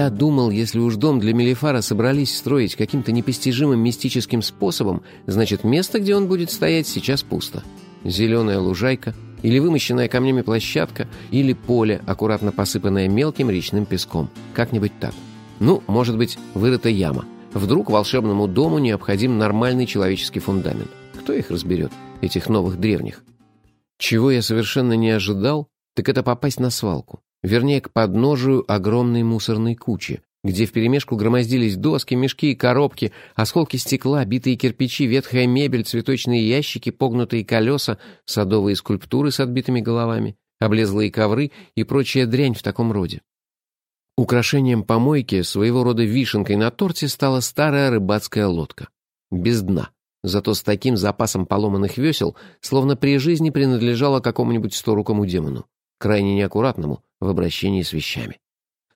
Я думал, если уж дом для Мелифара собрались строить каким-то непостижимым мистическим способом, значит, место, где он будет стоять, сейчас пусто. Зеленая лужайка, или вымощенная камнями площадка, или поле, аккуратно посыпанное мелким речным песком. Как-нибудь так. Ну, может быть, вырыта яма. Вдруг волшебному дому необходим нормальный человеческий фундамент. Кто их разберет, этих новых древних? Чего я совершенно не ожидал, так это попасть на свалку. Вернее, к подножию огромной мусорной кучи, где вперемешку громоздились доски, мешки и коробки, осколки стекла, битые кирпичи, ветхая мебель, цветочные ящики, погнутые колеса, садовые скульптуры с отбитыми головами, облезлые ковры и прочая дрянь в таком роде. Украшением помойки, своего рода вишенкой на торте, стала старая рыбацкая лодка. Без дна. Зато с таким запасом поломанных весел, словно при жизни принадлежала какому-нибудь сторукому демону крайне неаккуратному в обращении с вещами.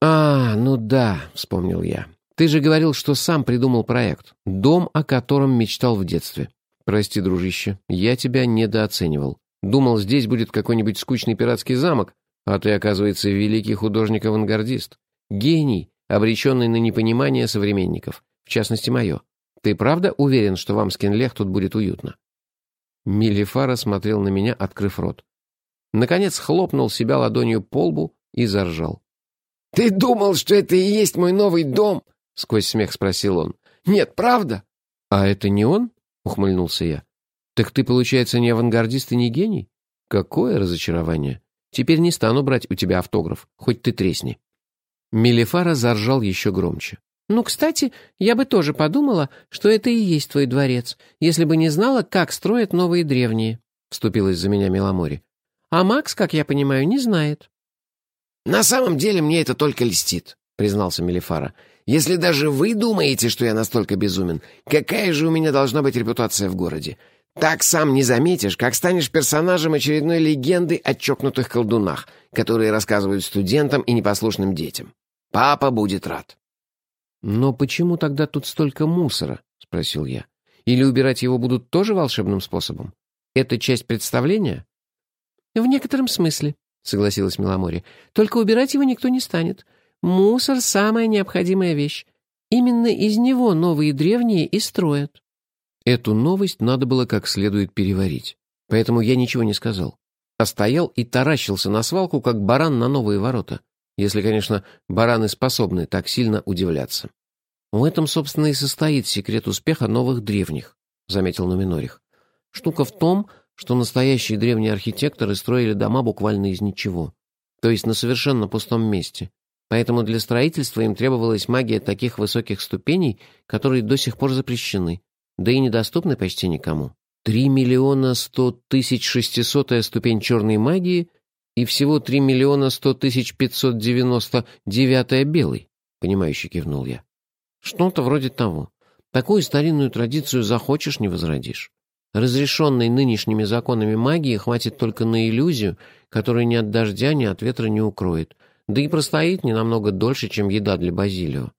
«А, ну да», — вспомнил я. «Ты же говорил, что сам придумал проект. Дом, о котором мечтал в детстве. Прости, дружище, я тебя недооценивал. Думал, здесь будет какой-нибудь скучный пиратский замок, а ты, оказывается, великий художник-авангардист. Гений, обреченный на непонимание современников, в частности, мое. Ты правда уверен, что вам с тут будет уютно?» Милифара смотрел на меня, открыв рот. Наконец хлопнул себя ладонью по лбу и заржал. «Ты думал, что это и есть мой новый дом?» — сквозь смех спросил он. «Нет, правда?» «А это не он?» — ухмыльнулся я. «Так ты, получается, не авангардист и не гений? Какое разочарование! Теперь не стану брать у тебя автограф, хоть ты тресни». Мелифара заржал еще громче. «Ну, кстати, я бы тоже подумала, что это и есть твой дворец, если бы не знала, как строят новые древние», — вступилась за меня Меломори. А Макс, как я понимаю, не знает». «На самом деле мне это только льстит», — признался Мелифара. «Если даже вы думаете, что я настолько безумен, какая же у меня должна быть репутация в городе? Так сам не заметишь, как станешь персонажем очередной легенды о чокнутых колдунах, которые рассказывают студентам и непослушным детям. Папа будет рад». «Но почему тогда тут столько мусора?» — спросил я. «Или убирать его будут тоже волшебным способом? Это часть представления?» «В некотором смысле», — согласилась Меломори. «Только убирать его никто не станет. Мусор — самая необходимая вещь. Именно из него новые древние и строят». Эту новость надо было как следует переварить. Поэтому я ничего не сказал. А стоял и таращился на свалку, как баран на новые ворота. Если, конечно, бараны способны так сильно удивляться. В этом, собственно, и состоит секрет успеха новых древних, заметил Нуминорих. Штука в том, что настоящие древние архитекторы строили дома буквально из ничего, то есть на совершенно пустом месте. Поэтому для строительства им требовалась магия таких высоких ступеней, которые до сих пор запрещены, да и недоступны почти никому. Три миллиона сто тысяч шестисотая ступень черной магии и всего три миллиона сто тысяч пятьсот девяносто девятая белой, понимающе кивнул я. Что-то вроде того. Такую старинную традицию захочешь, не возродишь. Разрешенной нынешними законами магии хватит только на иллюзию, которая ни от дождя, ни от ветра не укроет, да и простоит не намного дольше, чем еда для Базилио.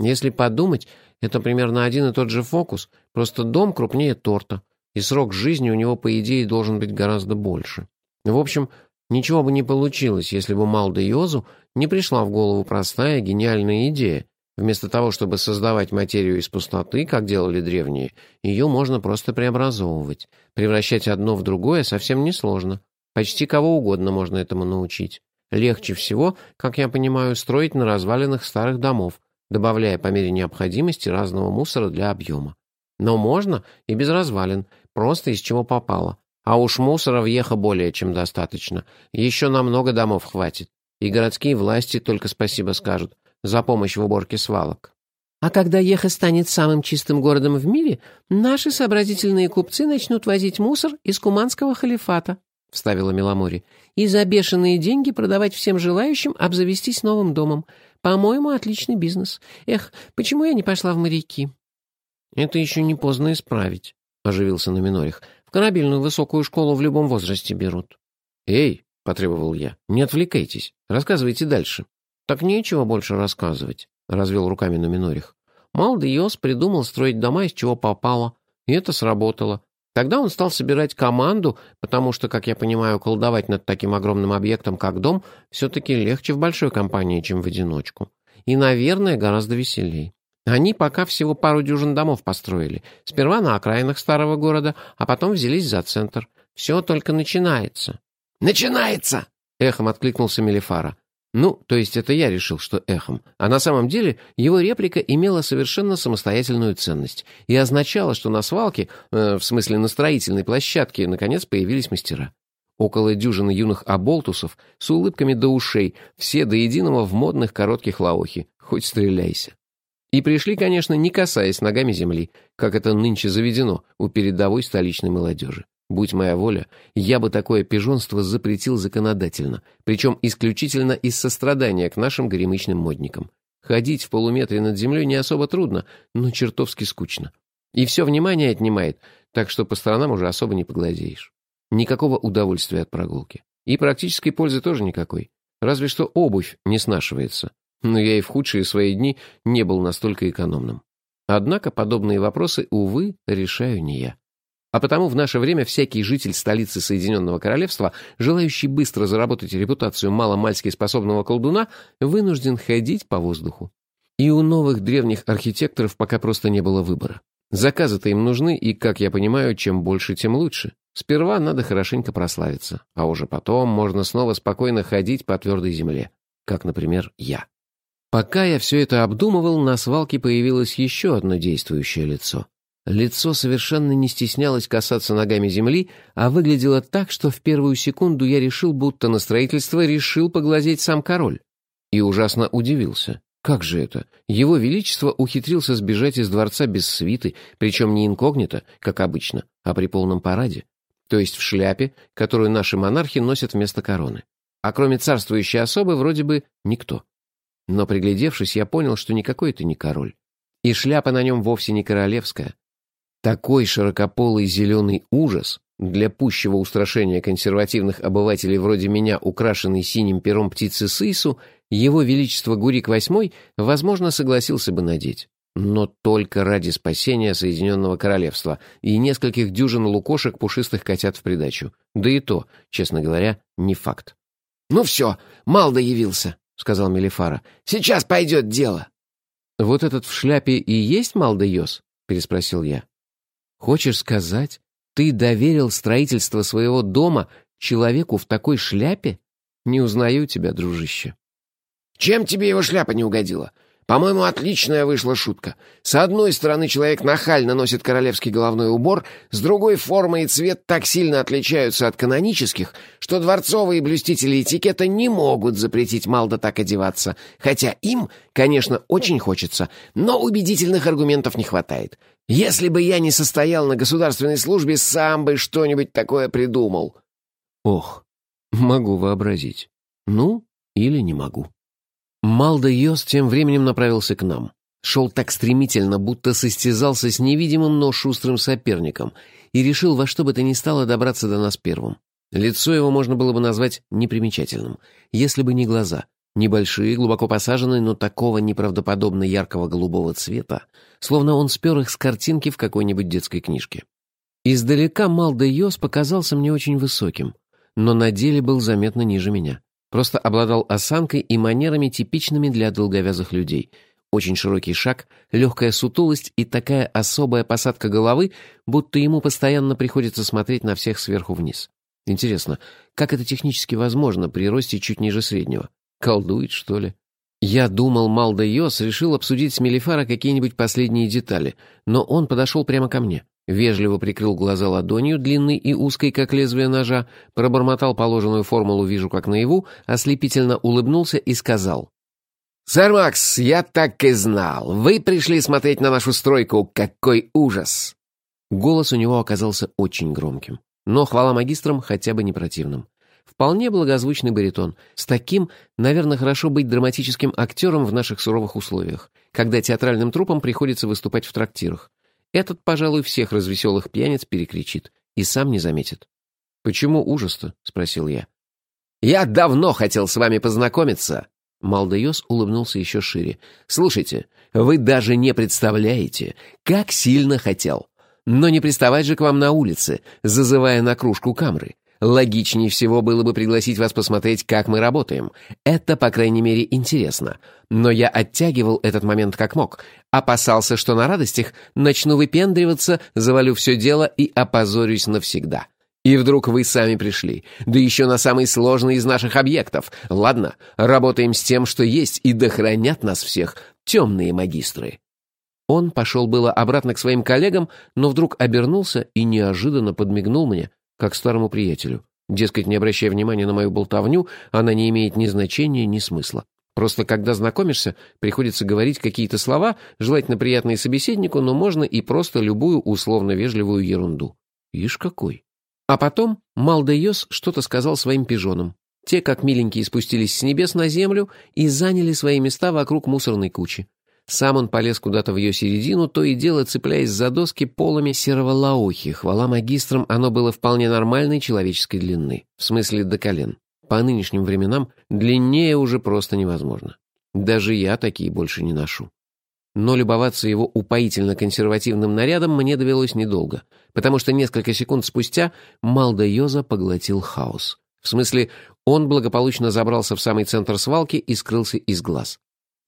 Если подумать, это примерно один и тот же фокус, просто дом крупнее торта, и срок жизни у него, по идее, должен быть гораздо больше. В общем, ничего бы не получилось, если бы Малда Йозу не пришла в голову простая гениальная идея Вместо того, чтобы создавать материю из пустоты, как делали древние, ее можно просто преобразовывать. Превращать одно в другое совсем несложно. Почти кого угодно можно этому научить. Легче всего, как я понимаю, строить на развалинах старых домов, добавляя по мере необходимости разного мусора для объема. Но можно и без развалин, просто из чего попало. А уж мусора в более чем достаточно. Еще на много домов хватит. И городские власти только спасибо скажут за помощь в уборке свалок. А когда Еха станет самым чистым городом в мире, наши сообразительные купцы начнут возить мусор из Куманского халифата, — вставила Меломори, — и за бешеные деньги продавать всем желающим обзавестись новым домом. По-моему, отличный бизнес. Эх, почему я не пошла в моряки? — Это еще не поздно исправить, — оживился Номинорих. — В корабельную высокую школу в любом возрасте берут. — Эй, — потребовал я, — не отвлекайтесь, рассказывайте дальше. «Так нечего больше рассказывать», — развел руками Нуминорих. Малдиос придумал строить дома из чего попало, и это сработало. Тогда он стал собирать команду, потому что, как я понимаю, колдовать над таким огромным объектом, как дом, все-таки легче в большой компании, чем в одиночку. и, наверное, гораздо веселей. Они пока всего пару дюжин домов построили. Сперва на окраинах старого города, а потом взялись за центр. Все только начинается». «Начинается!» — эхом откликнулся Мелифара. Ну, то есть это я решил, что эхом. А на самом деле его реплика имела совершенно самостоятельную ценность и означала, что на свалке, э, в смысле на строительной площадке, наконец появились мастера. Около дюжины юных оболтусов с улыбками до ушей, все до единого в модных коротких лаохи. Хоть стреляйся. И пришли, конечно, не касаясь ногами земли, как это нынче заведено у передовой столичной молодежи. Будь моя воля, я бы такое пижонство запретил законодательно, причем исключительно из сострадания к нашим горемычным модникам. Ходить в полуметре над землей не особо трудно, но чертовски скучно. И все внимание отнимает, так что по сторонам уже особо не поглазеешь. Никакого удовольствия от прогулки. И практической пользы тоже никакой. Разве что обувь не снашивается. Но я и в худшие свои дни не был настолько экономным. Однако подобные вопросы, увы, решаю не я. А потому в наше время всякий житель столицы Соединенного Королевства, желающий быстро заработать репутацию маломальски способного колдуна, вынужден ходить по воздуху. И у новых древних архитекторов пока просто не было выбора. Заказы-то им нужны, и, как я понимаю, чем больше, тем лучше. Сперва надо хорошенько прославиться, а уже потом можно снова спокойно ходить по твердой земле, как, например, я. Пока я все это обдумывал, на свалке появилось еще одно действующее лицо. Лицо совершенно не стеснялось касаться ногами земли, а выглядело так, что в первую секунду я решил, будто на строительство решил поглазеть сам король. И ужасно удивился. Как же это? Его Величество ухитрился сбежать из дворца без свиты, причем не инкогнито, как обычно, а при полном параде. То есть в шляпе, которую наши монархи носят вместо короны. А кроме царствующей особы, вроде бы никто. Но приглядевшись, я понял, что никакой это не король. И шляпа на нем вовсе не королевская, такой широкополый зеленый ужас, для пущего устрашения консервативных обывателей вроде меня, украшенный синим пером птицы Сысу, его величество Гурик VIII, возможно, согласился бы надеть. Но только ради спасения Соединенного Королевства и нескольких дюжин лукошек пушистых котят в придачу. Да и то, честно говоря, не факт. «Ну все, Малда явился», — сказал Мелифара. «Сейчас пойдет дело». «Вот этот в шляпе и есть Малда Йос?» — переспросил я. Хочешь сказать, ты доверил строительство своего дома человеку в такой шляпе? Не узнаю тебя, дружище. Чем тебе его шляпа не угодила? По-моему, отличная вышла шутка. С одной стороны, человек нахально носит королевский головной убор, с другой форма и цвет так сильно отличаются от канонических, что дворцовые блюстители этикета не могут запретить Малда так одеваться, хотя им, конечно, очень хочется, но убедительных аргументов не хватает. Если бы я не состоял на государственной службе, сам бы что-нибудь такое придумал. Ох, могу вообразить. Ну, или не могу. Малда Йос тем временем направился к нам. Шел так стремительно, будто состязался с невидимым, но шустрым соперником, и решил во что бы то ни стало добраться до нас первым. Лицо его можно было бы назвать непримечательным, если бы не глаза, Небольшие, глубоко посаженные, но такого неправдоподобно яркого голубого цвета, словно он спер их с картинки в какой-нибудь детской книжке. Издалека Малда Йос показался мне очень высоким, но на деле был заметно ниже меня. Просто обладал осанкой и манерами, типичными для долговязых людей. Очень широкий шаг, легкая сутулость и такая особая посадка головы, будто ему постоянно приходится смотреть на всех сверху вниз. Интересно, как это технически возможно при росте чуть ниже среднего? Колдует, что ли? Я думал, Малда Йос решил обсудить с Мелифара какие-нибудь последние детали, но он подошел прямо ко мне, вежливо прикрыл глаза ладонью, длинной и узкой, как лезвие ножа, пробормотал положенную формулу «вижу как наяву», ослепительно улыбнулся и сказал. «Сэр Макс, я так и знал. Вы пришли смотреть на нашу стройку. Какой ужас!» Голос у него оказался очень громким, но хвала магистрам хотя бы не противным. Вполне благозвучный баритон. С таким, наверное, хорошо быть драматическим актером в наших суровых условиях, когда театральным трупам приходится выступать в трактирах. Этот, пожалуй, всех развеселых пьяниц перекричит и сам не заметит. «Почему ужас-то?» — спросил я. «Я давно хотел с вами познакомиться!» Малдеос улыбнулся еще шире. «Слушайте, вы даже не представляете, как сильно хотел. Но не приставать же к вам на улице, зазывая на кружку камры Логичнее всего было бы пригласить вас посмотреть, как мы работаем. Это, по крайней мере, интересно. Но я оттягивал этот момент как мог. Опасался, что на радостях начну выпендриваться, завалю все дело и опозорюсь навсегда. И вдруг вы сами пришли, да еще на самый сложный из наших объектов. Ладно, работаем с тем, что есть, и дохранят нас всех темные магистры». Он пошел было обратно к своим коллегам, но вдруг обернулся и неожиданно подмигнул мне, как старому приятелю. Дескать, не обращая внимания на мою болтовню, она не имеет ни значения, ни смысла. Просто когда знакомишься, приходится говорить какие-то слова, желательно приятные собеседнику, но можно и просто любую условно-вежливую ерунду. Ишь какой. А потом Малдейос что-то сказал своим пижонам. Те, как миленькие, спустились с небес на землю и заняли свои места вокруг мусорной кучи. Сам он полез куда-то в ее середину, то и дело цепляясь за доски полами серого лаухи. Хвала магистрам, оно было вполне нормальной человеческой длины, в смысле до колен. По нынешним временам длиннее уже просто невозможно. Даже я такие больше не ношу. Но любоваться его упоительно-консервативным нарядом мне довелось недолго, потому что несколько секунд спустя Малда Йоза поглотил хаос. В смысле, он благополучно забрался в самый центр свалки и скрылся из глаз.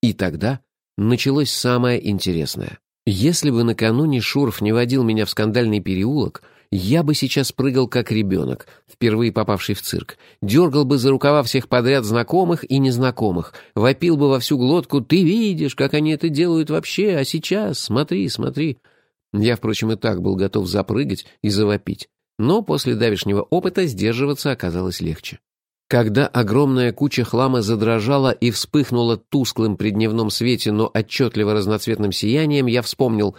И тогда началось самое интересное. Если бы накануне Шурф не водил меня в скандальный переулок, я бы сейчас прыгал как ребенок, впервые попавший в цирк, дергал бы за рукава всех подряд знакомых и незнакомых, вопил бы во всю глотку «Ты видишь, как они это делают вообще, а сейчас смотри, смотри». Я, впрочем, и так был готов запрыгать и завопить, но после давешнего опыта сдерживаться оказалось легче. Когда огромная куча хлама задрожала и вспыхнула тусклым при дневном свете, но отчетливо разноцветным сиянием, я вспомнил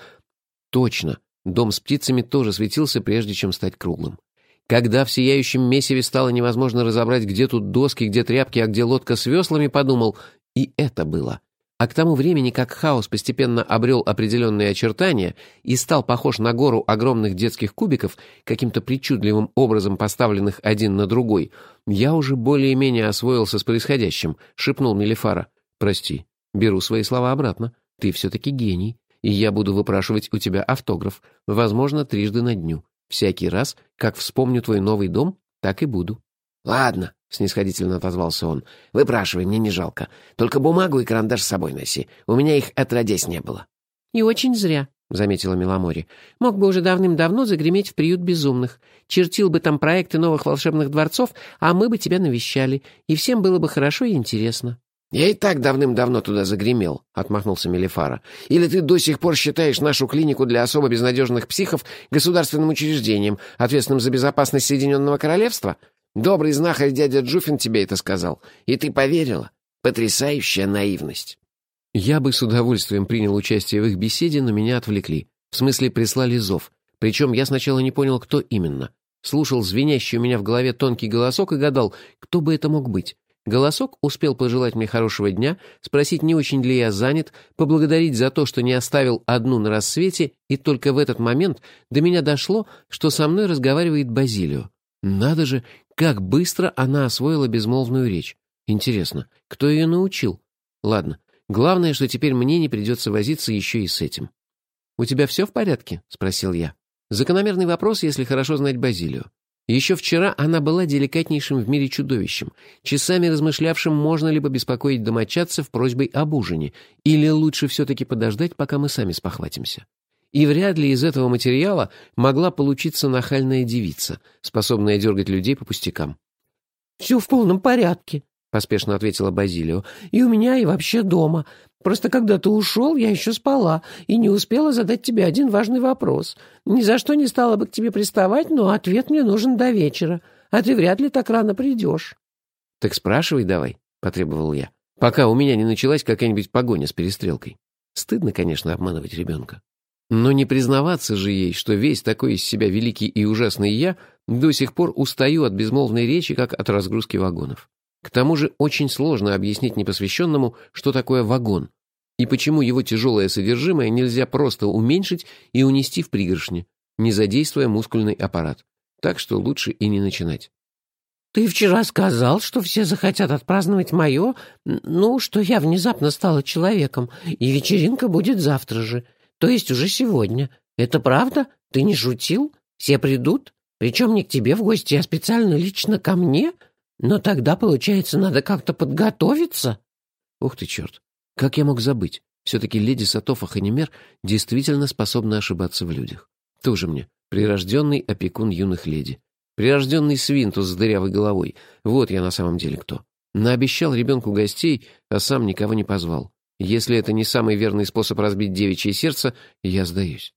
«Точно, Дом с птицами тоже светился, прежде чем стать круглым. Когда в сияющем месиве стало невозможно разобрать, где тут доски, где тряпки, а где лодка с веслами, подумал, и это было. А к тому времени, как хаос постепенно обрел определенные очертания и стал похож на гору огромных детских кубиков, каким-то причудливым образом поставленных один на другой, я уже более-менее освоился с происходящим, шепнул Мелифара. «Прости, беру свои слова обратно. Ты все-таки гений и я буду выпрашивать у тебя автограф, возможно, трижды на дню. Всякий раз, как вспомню твой новый дом, так и буду». «Ладно», — снисходительно отозвался он, — «выпрашивай, мне не жалко. Только бумагу и карандаш с собой носи. У меня их отродясь не было». «И очень зря», — заметила Миломори. «Мог бы уже давным-давно загреметь в приют безумных. Чертил бы там проекты новых волшебных дворцов, а мы бы тебя навещали, и всем было бы хорошо и интересно». «Я и так давным-давно туда загремел», — отмахнулся Мелифара. «Или ты до сих пор считаешь нашу клинику для особо безнадежных психов государственным учреждением, ответственным за безопасность Соединенного Королевства? Добрый знахарь дядя Джуфин тебе это сказал, и ты поверила. Потрясающая наивность». Я бы с удовольствием принял участие в их беседе, но меня отвлекли. В смысле, прислали зов. Причем я сначала не понял, кто именно. Слушал звенящий у меня в голове тонкий голосок и гадал, кто бы это мог быть. Голосок успел пожелать мне хорошего дня, спросить, не очень ли я занят, поблагодарить за то, что не оставил одну на рассвете, и только в этот момент до меня дошло, что со мной разговаривает Базилио. Надо же, как быстро она освоила безмолвную речь. Интересно, кто ее научил? Ладно, главное, что теперь мне не придется возиться еще и с этим. «У тебя все в порядке?» — спросил я. Закономерный вопрос, если хорошо знать Базилио. Еще вчера она была деликатнейшим в мире чудовищем, часами размышлявшим, можно ли побеспокоить домочадцев просьбой об ужине, или лучше все-таки подождать, пока мы сами спохватимся. И вряд ли из этого материала могла получиться нахальная девица, способная дергать людей по пустякам. «Все в полном порядке», — поспешно ответила Базилио. «И у меня, и вообще дома. Просто когда ты ушел, я еще спала и не успела задать тебе один важный вопрос. Ни за что не стала бы к тебе приставать, но ответ мне нужен до вечера, а ты вряд ли так рано придешь». «Так спрашивай давай», — потребовал я, «пока у меня не началась какая-нибудь погоня с перестрелкой. Стыдно, конечно, обманывать ребенка. Но не признаваться же ей, что весь такой из себя великий и ужасный я до сих пор устаю от безмолвной речи, как от разгрузки вагонов. К тому же очень сложно объяснить непосвященному, что такое вагон, и почему его тяжелое содержимое нельзя просто уменьшить и унести в пригоршни, не задействуя мускульный аппарат. Так что лучше и не начинать. «Ты вчера сказал, что все захотят отпраздновать мое, ну, что я внезапно стала человеком, и вечеринка будет завтра же, то есть уже сегодня. Это правда? Ты не шутил? Все придут? Причем не к тебе в гости, а специально лично ко мне? Но тогда, получается, надо как-то подготовиться». Ух ты, черт! Как я мог забыть? Все-таки леди Сатофа Ханимер действительно способна ошибаться в людях. Тоже мне прирожденный опекун юных леди. Прирожденный свинтус с дырявой головой. Вот я на самом деле кто. Наобещал ребенку гостей, а сам никого не позвал. Если это не самый верный способ разбить девичье сердце, я сдаюсь.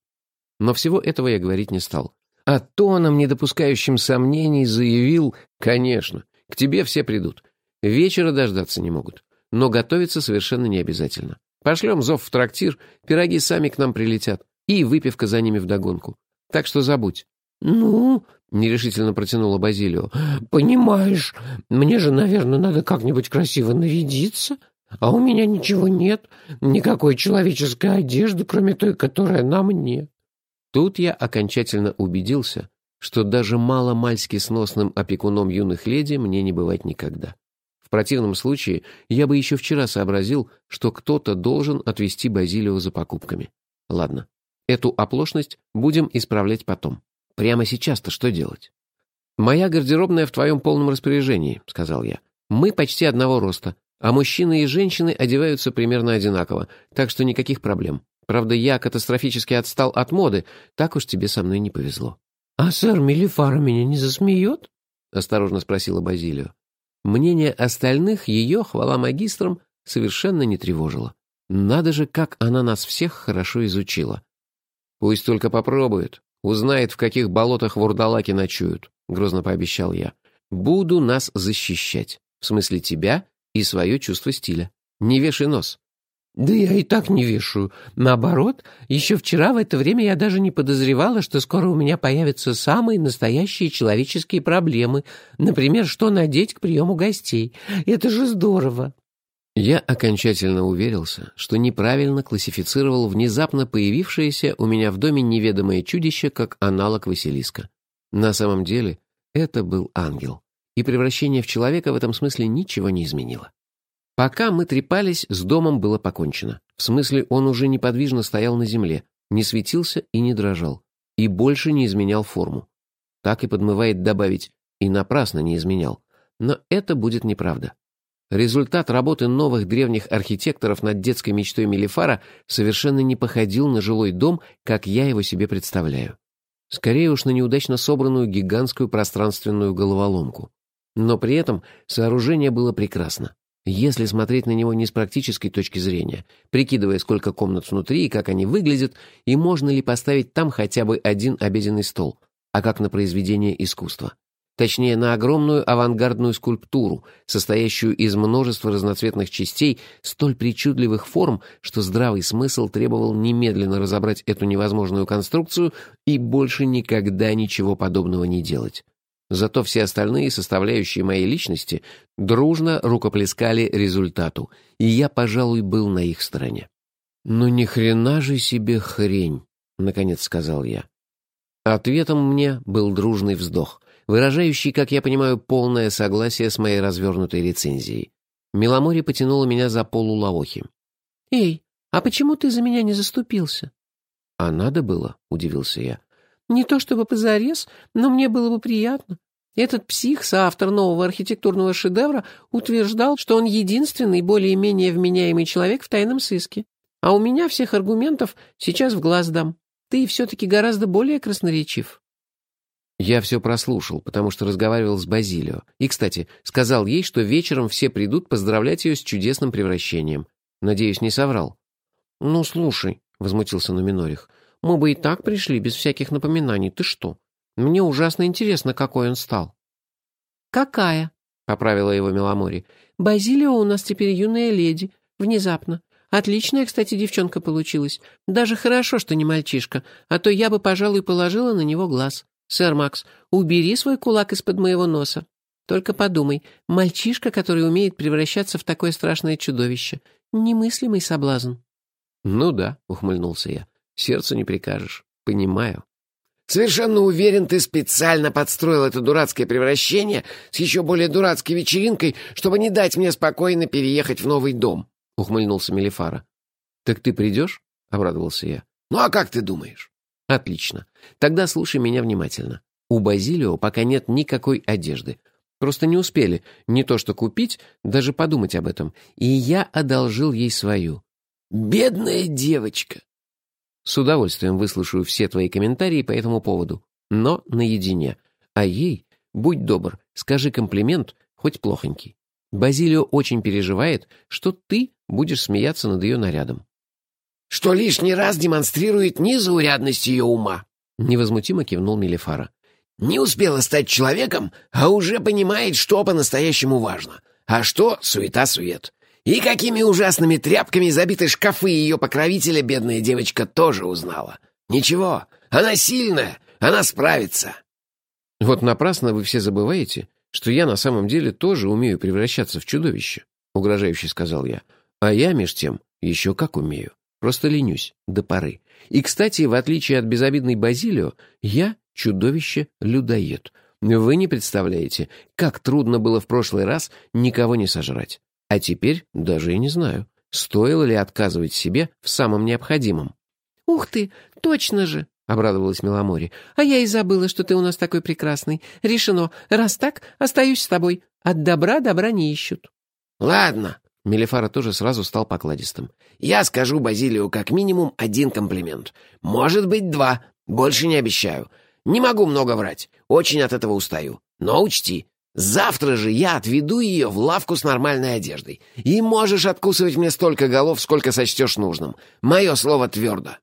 Но всего этого я говорить не стал. А тоном, не допускающим сомнений, заявил, конечно, к тебе все придут. Вечера дождаться не могут. Но готовиться совершенно не обязательно. Пошлем зов в трактир, пироги сами к нам прилетят. И выпивка за ними вдогонку. Так что забудь. «Ну?» — нерешительно протянула Базилио. «Понимаешь, мне же, наверное, надо как-нибудь красиво нарядиться, а у меня ничего нет, никакой человеческой одежды, кроме той, которая на мне». Тут я окончательно убедился, что даже мало-мальски сносным опекуном юных леди мне не бывать никогда. В противном случае я бы еще вчера сообразил, что кто-то должен отвезти Базилио за покупками. Ладно, эту оплошность будем исправлять потом. Прямо сейчас-то что делать? «Моя гардеробная в твоем полном распоряжении», — сказал я. «Мы почти одного роста, а мужчины и женщины одеваются примерно одинаково, так что никаких проблем. Правда, я катастрофически отстал от моды, так уж тебе со мной не повезло». «А сэр Мелифара меня не засмеет?» — осторожно спросила Базилио. Мнение остальных ее, хвала магистрам, совершенно не тревожило. Надо же, как она нас всех хорошо изучила. «Пусть только попробует, узнает, в каких болотах вурдалаки ночуют», — грозно пообещал я. «Буду нас защищать, в смысле тебя и свое чувство стиля. Не вешай нос». «Да я и так не вешаю. Наоборот, еще вчера в это время я даже не подозревала, что скоро у меня появятся самые настоящие человеческие проблемы. Например, что надеть к приему гостей. Это же здорово!» Я окончательно уверился, что неправильно классифицировал внезапно появившееся у меня в доме неведомое чудище как аналог Василиска. На самом деле это был ангел, и превращение в человека в этом смысле ничего не изменило. Пока мы трепались, с домом было покончено. В смысле, он уже неподвижно стоял на земле, не светился и не дрожал, и больше не изменял форму. Так и подмывает добавить «и напрасно не изменял». Но это будет неправда. Результат работы новых древних архитекторов над детской мечтой Мелифара совершенно не походил на жилой дом, как я его себе представляю. Скорее уж на неудачно собранную гигантскую пространственную головоломку. Но при этом сооружение было прекрасно. Если смотреть на него не с практической точки зрения, прикидывая, сколько комнат внутри и как они выглядят, и можно ли поставить там хотя бы один обеденный стол, а как на произведение искусства. Точнее, на огромную авангардную скульптуру, состоящую из множества разноцветных частей, столь причудливых форм, что здравый смысл требовал немедленно разобрать эту невозможную конструкцию и больше никогда ничего подобного не делать. Зато все остальные составляющие моей личности дружно рукоплескали результату, и я, пожалуй, был на их стороне. «Ну ни хрена же себе хрень», — наконец сказал я. Ответом мне был дружный вздох, выражающий, как я понимаю, полное согласие с моей развернутой рецензией. Миломори потянула меня за полу лаохи. «Эй, а почему ты за меня не заступился?» «А надо было», — удивился я. Не то чтобы позарез, но мне было бы приятно. Этот псих, соавтор нового архитектурного шедевра, утверждал, что он единственный более-менее вменяемый человек в тайном сыске. А у меня всех аргументов сейчас в глаз дам. Ты все-таки гораздо более красноречив. Я все прослушал, потому что разговаривал с Базилио. И, кстати, сказал ей, что вечером все придут поздравлять ее с чудесным превращением. Надеюсь, не соврал. «Ну, слушай», — возмутился Нуминорих, мы бы и так пришли, без всяких напоминаний. Ты что? Мне ужасно интересно, какой он стал». «Какая?» — поправила его Меломори. «Базилио у нас теперь юная леди. Внезапно. Отличная, кстати, девчонка получилась. Даже хорошо, что не мальчишка, а то я бы, пожалуй, положила на него глаз. Сэр Макс, убери свой кулак из-под моего носа. Только подумай, мальчишка, который умеет превращаться в такое страшное чудовище. Немыслимый соблазн». «Ну да», — ухмыльнулся я. Сердцу не прикажешь. Понимаю. Совершенно уверен, ты специально подстроил это дурацкое превращение с еще более дурацкой вечеринкой, чтобы не дать мне спокойно переехать в новый дом», — ухмыльнулся Мелифара. «Так ты придешь?» — обрадовался я. «Ну а как ты думаешь?» «Отлично. Тогда слушай меня внимательно. У Базилио пока нет никакой одежды. Просто не успели не то что купить, даже подумать об этом. И я одолжил ей свою. «Бедная девочка!» С удовольствием выслушаю все твои комментарии по этому поводу, но наедине. А ей, будь добр, скажи комплимент, хоть плохонький. Базилио очень переживает, что ты будешь смеяться над ее нарядом. «Что лишний раз демонстрирует незаурядность ее ума», — невозмутимо кивнул Мелифара. «Не успела стать человеком, а уже понимает, что по-настоящему важно, а что суета-сует. И какими ужасными тряпками забиты шкафы ее покровителя бедная девочка тоже узнала. Ничего, она сильная, она справится». «Вот напрасно вы все забываете, что я на самом деле тоже умею превращаться в чудовище», — угрожающе сказал я. «А я, меж тем, еще как умею. Просто ленюсь до поры. И, кстати, в отличие от безобидной Базилио, я чудовище-людоед. Вы не представляете, как трудно было в прошлый раз никого не сожрать. А теперь даже и не знаю, стоило ли отказывать себе в самом необходимом. «Ух ты, точно же!» — обрадовалась Меломори. «А я и забыла, что ты у нас такой прекрасный. Решено. Раз так, остаюсь с тобой. От добра добра не ищут». «Ладно». Мелифара тоже сразу стал покладистым. «Я скажу Базилию как минимум один комплимент. Может быть, два. Больше не обещаю. Не могу много врать. Очень от этого устаю. Но учти, завтра же я отведу ее в лавку с нормальной одеждой. И можешь откусывать мне столько голов, сколько сочтешь нужным. Мое слово твердо».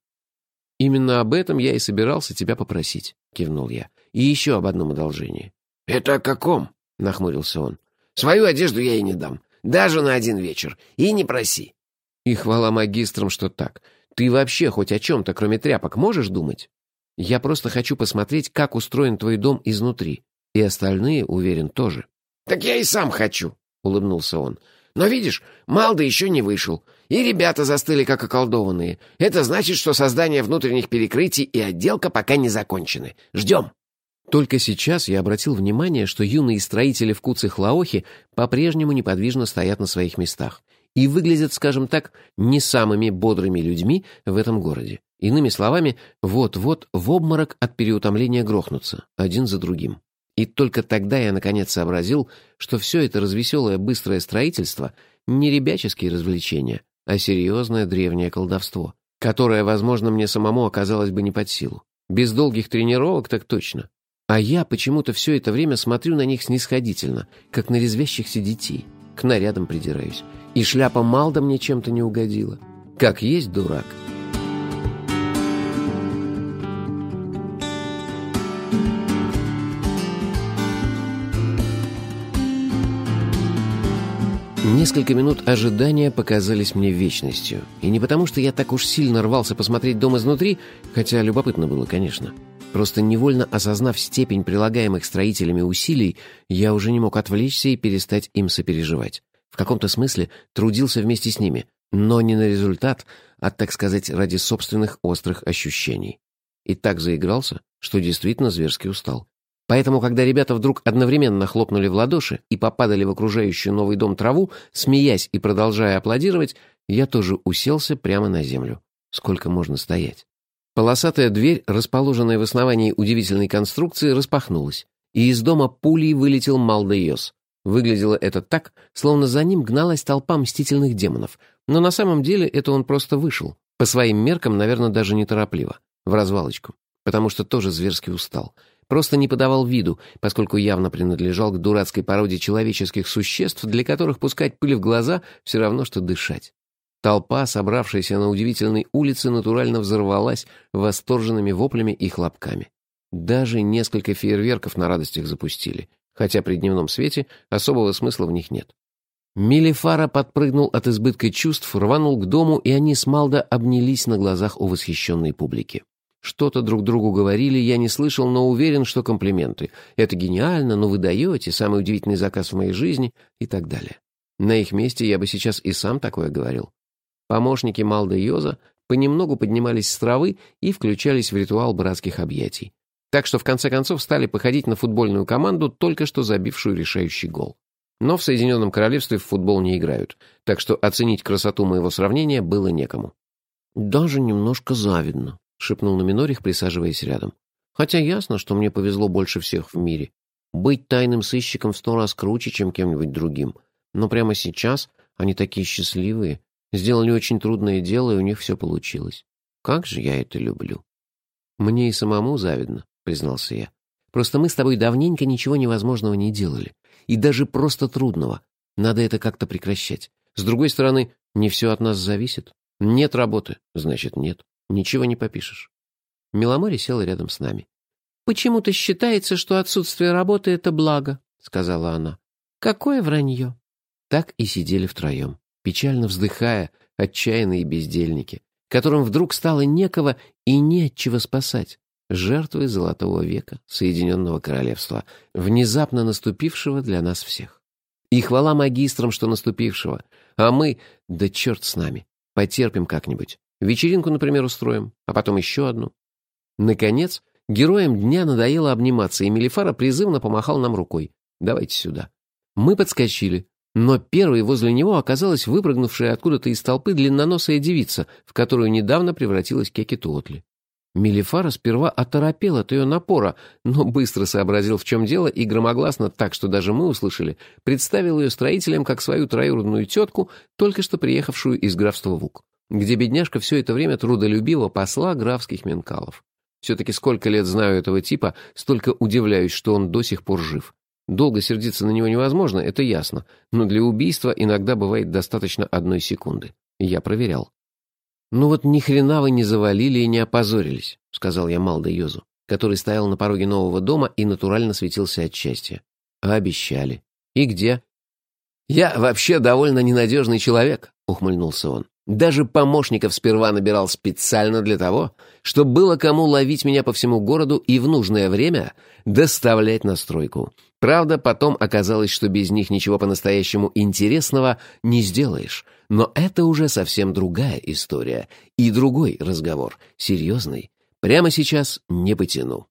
«Именно об этом я и собирался тебя попросить», — кивнул я. «И еще об одном одолжении». «Это о каком?» — нахмурился он. «Свою одежду я ей не дам. Даже на один вечер. И не проси». «И хвала магистрам, что так. Ты вообще хоть о чем-то, кроме тряпок, можешь думать? Я просто хочу посмотреть, как устроен твой дом изнутри. И остальные, уверен, тоже». «Так я и сам хочу», — улыбнулся он. «Но видишь, Малда еще не вышел. И ребята застыли, как околдованные. Это значит, что создание внутренних перекрытий и отделка пока не закончены. Ждем. Только сейчас я обратил внимание, что юные строители в Куцехлаохе по-прежнему неподвижно стоят на своих местах и выглядят, скажем так, не самыми бодрыми людьми в этом городе. Иными словами, вот-вот в обморок от переутомления грохнутся, один за другим. И только тогда я наконец сообразил, что все это развеселое быстрое строительство — не ребяческие развлечения, а серьезное древнее колдовство, которое, возможно, мне самому оказалось бы не под силу. Без долгих тренировок так точно. А я почему-то все это время смотрю на них снисходительно, как на резвящихся детей. К нарядам придираюсь. И шляпа Малда мне чем-то не угодила. Как есть дурак. Несколько минут ожидания показались мне вечностью. И не потому, что я так уж сильно рвался посмотреть дом изнутри, хотя любопытно было, конечно. Просто невольно осознав степень прилагаемых строителями усилий, я уже не мог отвлечься и перестать им сопереживать. В каком-то смысле трудился вместе с ними, но не на результат, а, так сказать, ради собственных острых ощущений. И так заигрался, что действительно зверски устал. Поэтому, когда ребята вдруг одновременно хлопнули в ладоши и попадали в окружающую новый дом траву, смеясь и продолжая аплодировать, я тоже уселся прямо на землю. Сколько можно стоять? Полосатая дверь, расположенная в основании удивительной конструкции, распахнулась, и из дома пулей вылетел Малдейос. Выглядело это так, словно за ним гналась толпа мстительных демонов, но на самом деле это он просто вышел, по своим меркам, наверное, даже неторопливо, в развалочку, потому что тоже зверски устал — Просто не подавал виду, поскольку явно принадлежал к дурацкой породе человеческих существ, для которых пускать пыль в глаза все равно, что дышать. Толпа, собравшаяся на удивительной улице, натурально взорвалась восторженными воплями и хлопками. Даже несколько фейерверков на радостях запустили, хотя при дневном свете особого смысла в них нет. Милифара подпрыгнул от избытка чувств, рванул к дому, и они с Малдо обнялись на глазах у восхищенной публики. Что-то друг другу говорили, я не слышал, но уверен, что комплименты. Это гениально, но вы даете, самый удивительный заказ в моей жизни и так далее. На их месте я бы сейчас и сам такое говорил. Помощники Малда Йоза понемногу поднимались с травы и включались в ритуал братских объятий. Так что в конце концов стали походить на футбольную команду, только что забившую решающий гол. Но в Соединенном Королевстве в футбол не играют, так что оценить красоту моего сравнения было некому. «Даже немножко завидно», — шепнул на Минорих, присаживаясь рядом. Хотя ясно, что мне повезло больше всех в мире. Быть тайным сыщиком в сто раз круче, чем кем-нибудь другим. Но прямо сейчас они такие счастливые, сделали очень трудное дело, и у них все получилось. Как же я это люблю. Мне и самому завидно, признался я. Просто мы с тобой давненько ничего невозможного не делали. И даже просто трудного. Надо это как-то прекращать. С другой стороны, не все от нас зависит. Нет работы, значит нет. Ничего не попишешь. Миломори села рядом с нами. «Почему-то считается, что отсутствие работы — это благо», — сказала она. «Какое вранье!» Так и сидели втроем, печально вздыхая, отчаянные бездельники, которым вдруг стало некого и не от спасать. Жертвы Золотого века, Соединенного Королевства, внезапно наступившего для нас всех. И хвала магистрам, что наступившего. А мы, да черт с нами, потерпим как-нибудь. Вечеринку, например, устроим, а потом еще одну. Наконец, героям дня надоело обниматься, и Мелифара призывно помахал нам рукой. «Давайте сюда». Мы подскочили, но первой возле него оказалась выпрыгнувшая откуда-то из толпы длинноносая девица, в которую недавно превратилась Кеки Туотли. Мелифара сперва оторопел от ее напора, но быстро сообразил, в чем дело, и громогласно, так что даже мы услышали, представил ее строителям как свою троюродную тетку, только что приехавшую из графства Вук, где бедняжка все это время трудолюбиво посла графских менкалов. Все-таки сколько лет знаю этого типа, столько удивляюсь, что он до сих пор жив. Долго сердиться на него невозможно, это ясно, но для убийства иногда бывает достаточно одной секунды. Я проверял. «Ну вот ни хрена вы не завалили и не опозорились», — сказал я Малда Йозу, который стоял на пороге нового дома и натурально светился от счастья. «А обещали. И где?» «Я вообще довольно ненадежный человек», — ухмыльнулся он. «Даже помощников сперва набирал специально для того, чтобы было кому ловить меня по всему городу и в нужное время доставлять на стройку. Правда, потом оказалось, что без них ничего по-настоящему интересного не сделаешь. Но это уже совсем другая история и другой разговор, серьезный. Прямо сейчас не потяну.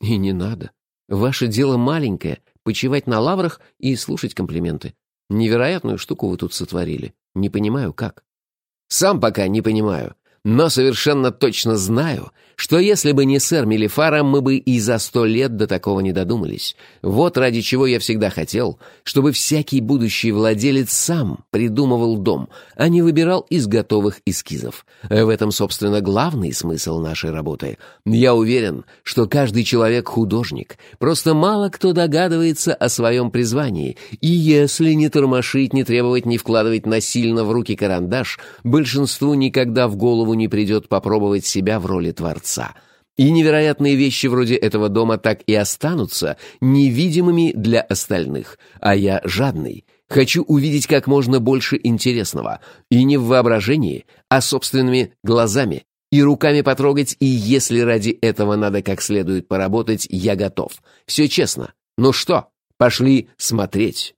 И не надо. Ваше дело маленькое — почивать на лаврах и слушать комплименты. Невероятную штуку вы тут сотворили. Не понимаю, как. Сам пока не понимаю. Но совершенно точно знаю, что если бы не сэр Мелифара, мы бы и за сто лет до такого не додумались. Вот ради чего я всегда хотел, чтобы всякий будущий владелец сам придумывал дом, а не выбирал из готовых эскизов. В этом, собственно, главный смысл нашей работы. Я уверен, что каждый человек художник, просто мало кто догадывается о своем призвании, и если не тормошить, не требовать, не вкладывать насильно в руки карандаш, большинству никогда в голову не придет попробовать себя в роли творца. И невероятные вещи вроде этого дома так и останутся невидимыми для остальных. А я жадный. Хочу увидеть как можно больше интересного. И не в воображении, а собственными глазами. И руками потрогать, и если ради этого надо как следует поработать, я готов. Все честно. Ну что, пошли смотреть.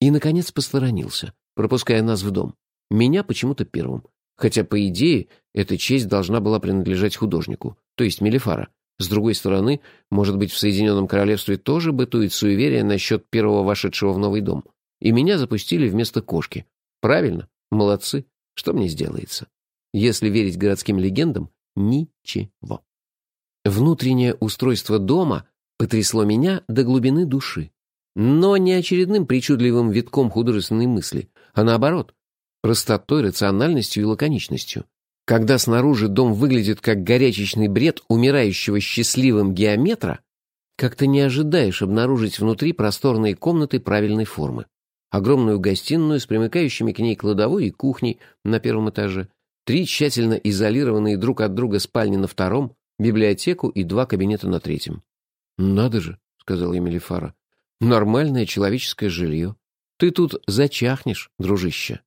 И, наконец, посторонился, пропуская нас в дом. Меня почему-то первым. Хотя, по идее, эта честь должна была принадлежать художнику, то есть Мелифара. С другой стороны, может быть, в Соединенном Королевстве тоже бытует суеверие насчет первого вошедшего в новый дом. И меня запустили вместо кошки. Правильно, молодцы. Что мне сделается? Если верить городским легендам, ничего. Внутреннее устройство дома потрясло меня до глубины души. Но не очередным причудливым витком художественной мысли, а наоборот, простотой, рациональностью и лаконичностью. Когда снаружи дом выглядит как горячечный бред умирающего счастливым геометра, как-то не ожидаешь обнаружить внутри просторные комнаты правильной формы. Огромную гостиную с примыкающими к ней кладовой и кухней на первом этаже, три тщательно изолированные друг от друга спальни на втором, библиотеку и два кабинета на третьем. «Надо же», — сказал Емелифара, — «нормальное человеческое жилье. Ты тут зачахнешь, дружище».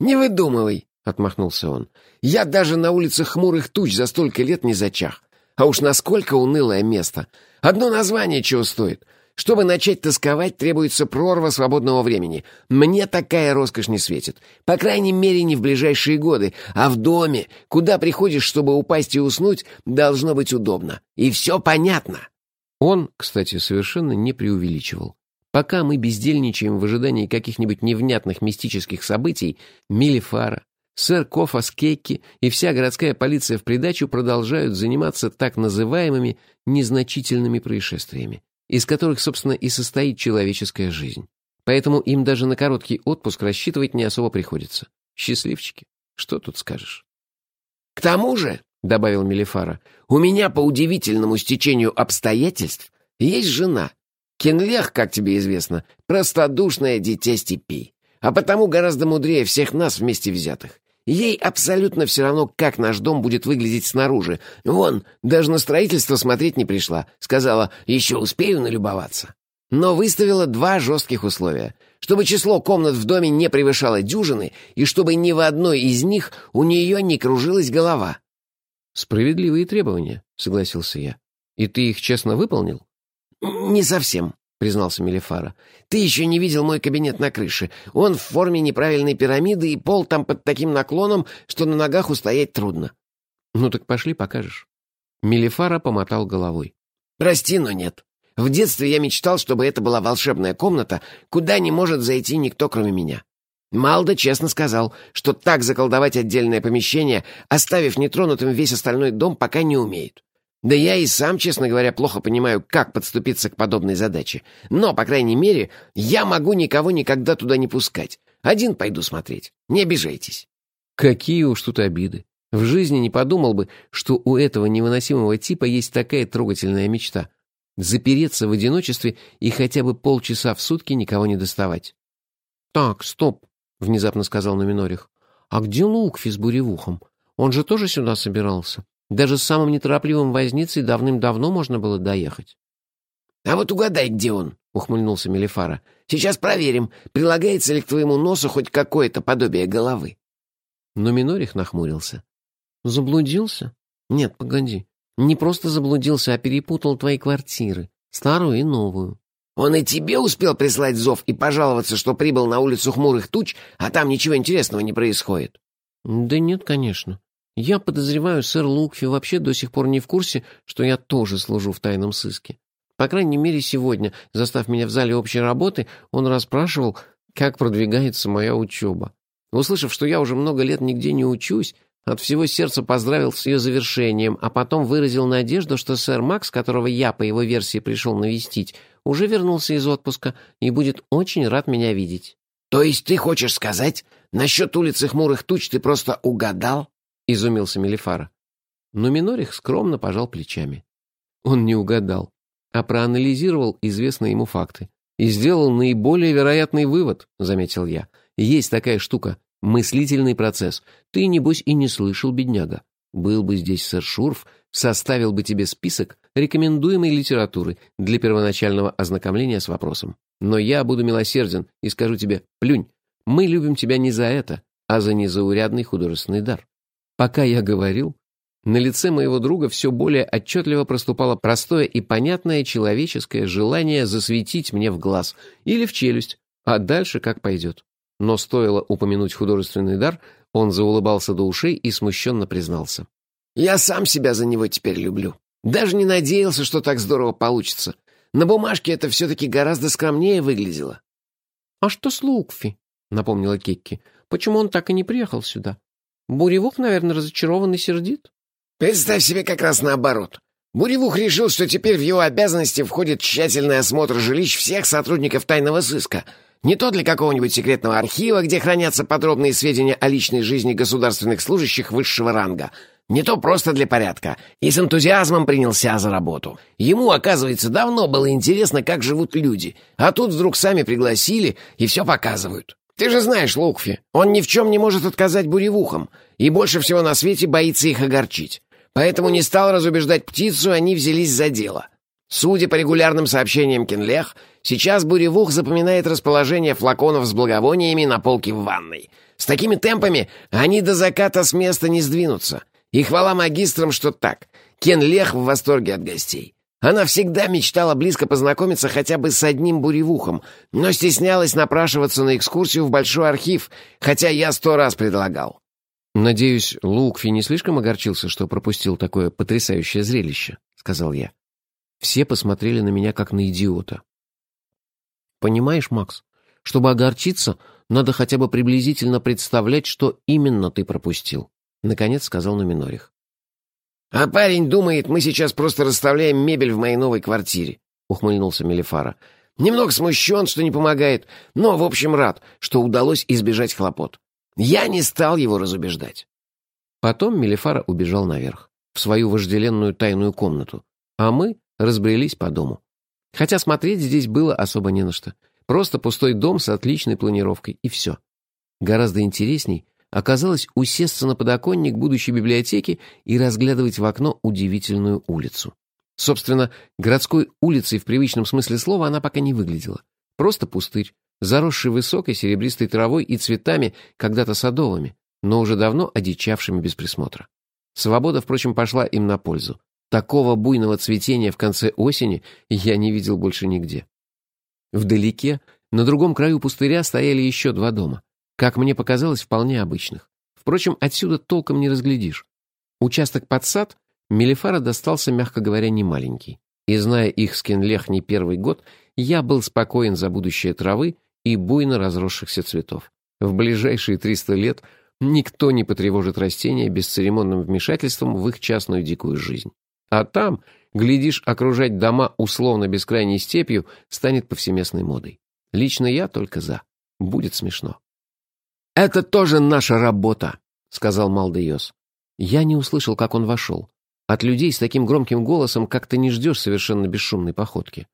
«Не выдумывай», — отмахнулся он. «Я даже на улицах хмурых туч за столько лет не зачах. А уж насколько унылое место. Одно название чего стоит. Чтобы начать тосковать, требуется прорва свободного времени. Мне такая роскошь не светит. По крайней мере, не в ближайшие годы. А в доме, куда приходишь, чтобы упасть и уснуть, должно быть удобно. И все понятно». Он, кстати, совершенно не преувеличивал. Пока мы бездельничаем в ожидании каких-нибудь невнятных мистических событий, Мелифара, Сэр Кофа Скекки и вся городская полиция в придачу продолжают заниматься так называемыми незначительными происшествиями, из которых, собственно, и состоит человеческая жизнь. Поэтому им даже на короткий отпуск рассчитывать не особо приходится. Счастливчики, что тут скажешь? «К тому же», — добавил Мелифара, — «у меня по удивительному стечению обстоятельств есть жена. Кенлех, как тебе известно, простодушное дитя степей, а потому гораздо мудрее всех нас вместе взятых. Ей абсолютно все равно, как наш дом будет выглядеть снаружи. Вон, даже на строительство смотреть не пришла. Сказала, еще успею налюбоваться. Но выставила два жестких условия. Чтобы число комнат в доме не превышало дюжины, и чтобы ни в одной из них у нее не кружилась голова. «Справедливые требования», — согласился я. «И ты их честно выполнил?» «Не совсем», — признался Мелифара. «Ты еще не видел мой кабинет на крыше. Он в форме неправильной пирамиды, и пол там под таким наклоном, что на ногах устоять трудно». «Ну так пошли, покажешь». Мелифара помотал головой. «Прости, но нет. В детстве я мечтал, чтобы это была волшебная комната, куда не может зайти никто, кроме меня. Малда честно сказал, что так заколдовать отдельное помещение, оставив нетронутым весь остальной дом, пока не умеет. Да я и сам, честно говоря, плохо понимаю, как подступиться к подобной задаче. Но, по крайней мере, я могу никого никогда туда не пускать. Один пойду смотреть. Не обижайтесь. Какие уж тут обиды. В жизни не подумал бы, что у этого невыносимого типа есть такая трогательная мечта запереться в одиночестве и хотя бы полчаса в сутки никого не доставать. «Так, стоп», — внезапно сказал Номинорих. «А где Лукфи с буревухом? Он же тоже сюда собирался. Даже с самым неторопливым возницей давным-давно можно было доехать». «А вот угадай, где он», — ухмыльнулся Мелифара. «Сейчас проверим, прилагается ли к твоему носу хоть какое-то подобие головы». Но Минорих нахмурился. «Заблудился? Нет, погоди. Не просто заблудился, а перепутал твои квартиры, старую и новую. Он и тебе успел прислать зов и пожаловаться, что прибыл на улицу хмурых туч, а там ничего интересного не происходит? Да нет, конечно. Я подозреваю, сэр Лукфи вообще до сих пор не в курсе, что я тоже служу в тайном сыске. По крайней мере, сегодня, застав меня в зале общей работы, он расспрашивал, как продвигается моя учеба. Услышав, что я уже много лет нигде не учусь, от всего сердца поздравил с ее завершением, а потом выразил надежду, что сэр Макс, которого я, по его версии, пришел навестить, уже вернулся из отпуска и будет очень рад меня видеть. «То есть ты хочешь сказать, насчет улицы хмурых туч ты просто угадал?» — изумился Мелифара. Но Минорих скромно пожал плечами. Он не угадал, а проанализировал известные ему факты. И сделал наиболее вероятный вывод, заметил я. Есть такая штука Мыслительный процесс. Ты, небось, и не слышал, бедняга. Был бы здесь сэр Шурф, составил бы тебе список рекомендуемой литературы для первоначального ознакомления с вопросом. Но я буду милосерден и скажу тебе, плюнь, мы любим тебя не за это, а за незаурядный художественный дар. Пока я говорил, на лице моего друга все более отчетливо проступало простое и понятное человеческое желание засветить мне в глаз или в челюсть, а дальше как пойдет. Но стоило упомянуть художественный дар, он заулыбался до ушей и смущенно признался. «Я сам себя за него теперь люблю. Даже не надеялся, что так здорово получится. На бумажке это все-таки гораздо скромнее выглядело». «А что с Лукфи?» — напомнила Кекки. «Почему он так и не приехал сюда? Буревух, наверное, разочарован и сердит». «Представь себе как раз наоборот. Буревух решил, что теперь в его обязанности входит тщательный осмотр жилищ всех сотрудников тайного сыска, не то для какого-нибудь секретного архива, где хранятся подробные сведения о личной жизни государственных служащих высшего ранга, не то просто для порядка, и с энтузиазмом принялся за работу. Ему, оказывается, давно было интересно, как живут люди, а тут вдруг сами пригласили и все показывают. Ты же знаешь Лукфи, он ни в чем не может отказать буревухам, и больше всего на свете боится их огорчить. Поэтому не стал разубеждать птицу, они взялись за дело. Судя по регулярным сообщениям Кенлех, сейчас Буревух запоминает расположение флаконов с благовониями на полке в ванной. С такими темпами они до заката с места не сдвинутся. И хвала магистрам, что так. Кенлех в восторге от гостей. Она всегда мечтала близко познакомиться хотя бы с одним буревухом, но стеснялась напрашиваться на экскурсию в Большой архив, хотя я сто раз предлагал. «Надеюсь, Лукфи не слишком огорчился, что пропустил такое потрясающее зрелище», — сказал я. Все посмотрели на меня как на идиота. Понимаешь, Макс, Чтобы огорчиться, надо хотя бы приблизительно представлять, что именно ты пропустил», — наконец сказал Нуминорих. «А парень думает, мы сейчас просто расставляем мебель в моей новой квартире», — ухмыльнулся Мелифара. «Немного смущен, что не помогает, но, в общем, рад, что удалось избежать хлопот. Я не стал его разубеждать». Потом Мелифара убежал наверх, в свою вожделенную тайную комнату, а мы разбрелись по дому. Хотя смотреть здесь было особо не на что. Просто пустой дом с отличной планировкой, и все. Гораздо интересней оказалось усесться на подоконник будущей библиотеки и разглядывать в окно удивительную улицу. Собственно, городской улицей в привычном смысле слова она пока не выглядела. Просто пустырь, заросший высокой серебристой травой и цветами, когда-то садовыми, но уже давно одичавшими без присмотра. Свобода, впрочем, пошла им на пользу. Такого буйного цветения в конце осени я не видел больше нигде. Вдалеке, на другом краю пустыря, стояли еще два дома. Как мне показалось, вполне обычных. Впрочем, отсюда толком не разглядишь. Участок под сад Мелифара достался, мягко говоря, не маленький. И зная их скинлех не первый год, я был спокоен за будущее травы и буйно разросшихся цветов. В ближайшие 300 лет никто не потревожит растения бесцеремонным вмешательством в их частную дикую жизнь. А там, глядишь, окружать дома условно бескрайней степью станет повсеместной модой. Лично я только за. Будет смешно. «Это тоже наша работа», — сказал Малдеос. Я не услышал, как он вошел. От людей с таким громким голосом как-то не ждешь совершенно бесшумной походки.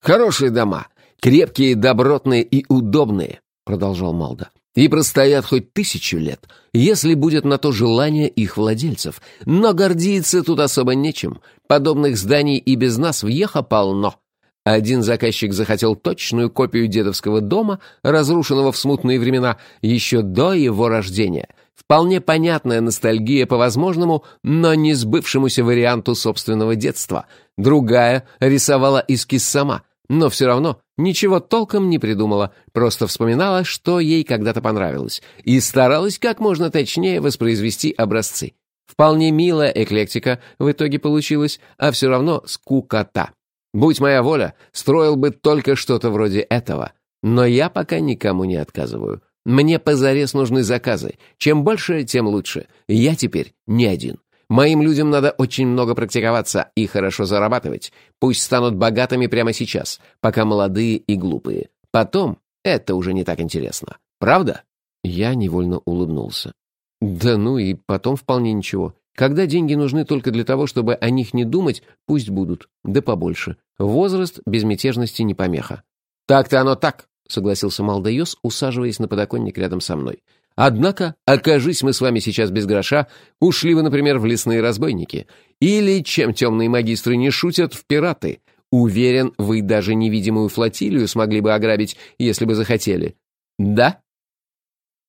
«Хорошие дома, крепкие, добротные и удобные», — продолжал Малда и простоят хоть тысячу лет, если будет на то желание их владельцев. Но гордиться тут особо нечем. Подобных зданий и без нас въеха полно. Один заказчик захотел точную копию дедовского дома, разрушенного в смутные времена, еще до его рождения. Вполне понятная ностальгия по возможному, но не сбывшемуся варианту собственного детства. Другая рисовала эскиз сама, но все равно ничего толком не придумала, просто вспоминала, что ей когда-то понравилось, и старалась как можно точнее воспроизвести образцы. Вполне милая эклектика в итоге получилась, а все равно скукота. Будь моя воля, строил бы только что-то вроде этого. Но я пока никому не отказываю. Мне позарез нужны заказы. Чем больше, тем лучше. Я теперь не один. Моим людям надо очень много практиковаться и хорошо зарабатывать. Пусть станут богатыми прямо сейчас, пока молодые и глупые. Потом это уже не так интересно. Правда?» Я невольно улыбнулся. «Да ну и потом вполне ничего. Когда деньги нужны только для того, чтобы о них не думать, пусть будут. Да побольше. Возраст безмятежности не помеха». «Так-то оно так», — согласился Малдайос, усаживаясь на подоконник рядом со мной. Однако, окажись мы с вами сейчас без гроша, ушли вы, например, в лесные разбойники. Или, чем темные магистры не шутят, в пираты. Уверен, вы даже невидимую флотилию смогли бы ограбить, если бы захотели. Да?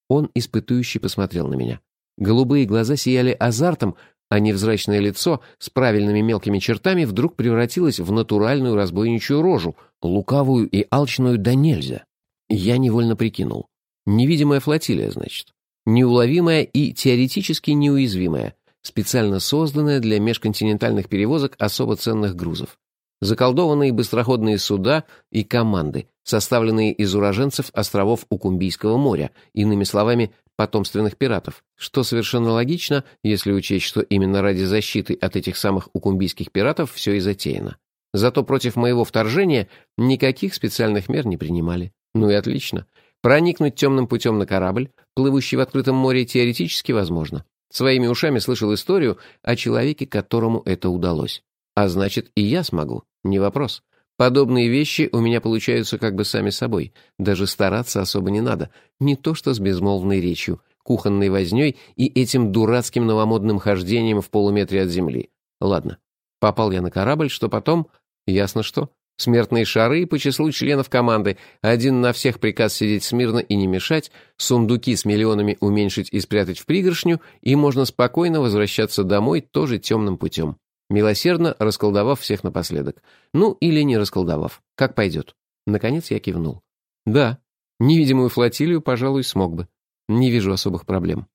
Он испытующе посмотрел на меня. Голубые глаза сияли азартом, а невзрачное лицо с правильными мелкими чертами вдруг превратилось в натуральную разбойничью рожу, лукавую и алчную да нельзя. Я невольно прикинул. Невидимая флотилия, значит. Неуловимая и теоретически неуязвимая, специально созданная для межконтинентальных перевозок особо ценных грузов. Заколдованные быстроходные суда и команды, составленные из уроженцев островов Укумбийского моря, иными словами, потомственных пиратов, что совершенно логично, если учесть, что именно ради защиты от этих самых укумбийских пиратов все и затеяно. Зато против моего вторжения никаких специальных мер не принимали. Ну и отлично. Проникнуть темным путем на корабль, плывущий в открытом море, теоретически возможно. Своими ушами слышал историю о человеке, которому это удалось. А значит, и я смогу, не вопрос. Подобные вещи у меня получаются как бы сами собой. Даже стараться особо не надо. Не то что с безмолвной речью, кухонной вознёй и этим дурацким новомодным хождением в полуметре от земли. Ладно, попал я на корабль, что потом? Ясно что. Смертные шары по числу членов команды, один на всех приказ сидеть смирно и не мешать, сундуки с миллионами уменьшить и спрятать в пригоршню, и можно спокойно возвращаться домой тоже темным путем, милосердно расколдовав всех напоследок. Ну, или не расколдовав, как пойдет. Наконец я кивнул. Да, невидимую флотилию, пожалуй, смог бы. Не вижу особых проблем.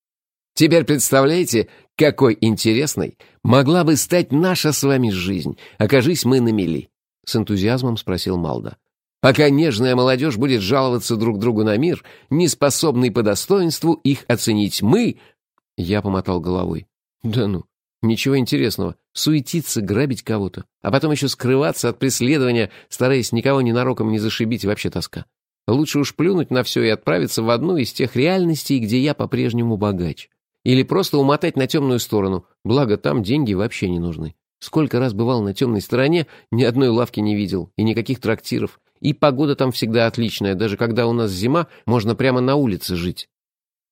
Теперь представляете, какой интересной могла бы стать наша с вами жизнь, окажись мы на мели. — с энтузиазмом спросил Малда. пока нежная молодежь будет жаловаться друг другу на мир, не способный по достоинству их оценить мы...» Я помотал головой. «Да ну, ничего интересного. Суетиться, грабить кого-то, а потом еще скрываться от преследования, стараясь никого ненароком не зашибить, вообще тоска. Лучше уж плюнуть на все и отправиться в одну из тех реальностей, где я по-прежнему богач. Или просто умотать на темную сторону, благо там деньги вообще не нужны. Сколько раз бывал на темной стороне, ни одной лавки не видел, и никаких трактиров. И погода там всегда отличная, даже когда у нас зима, можно прямо на улице жить.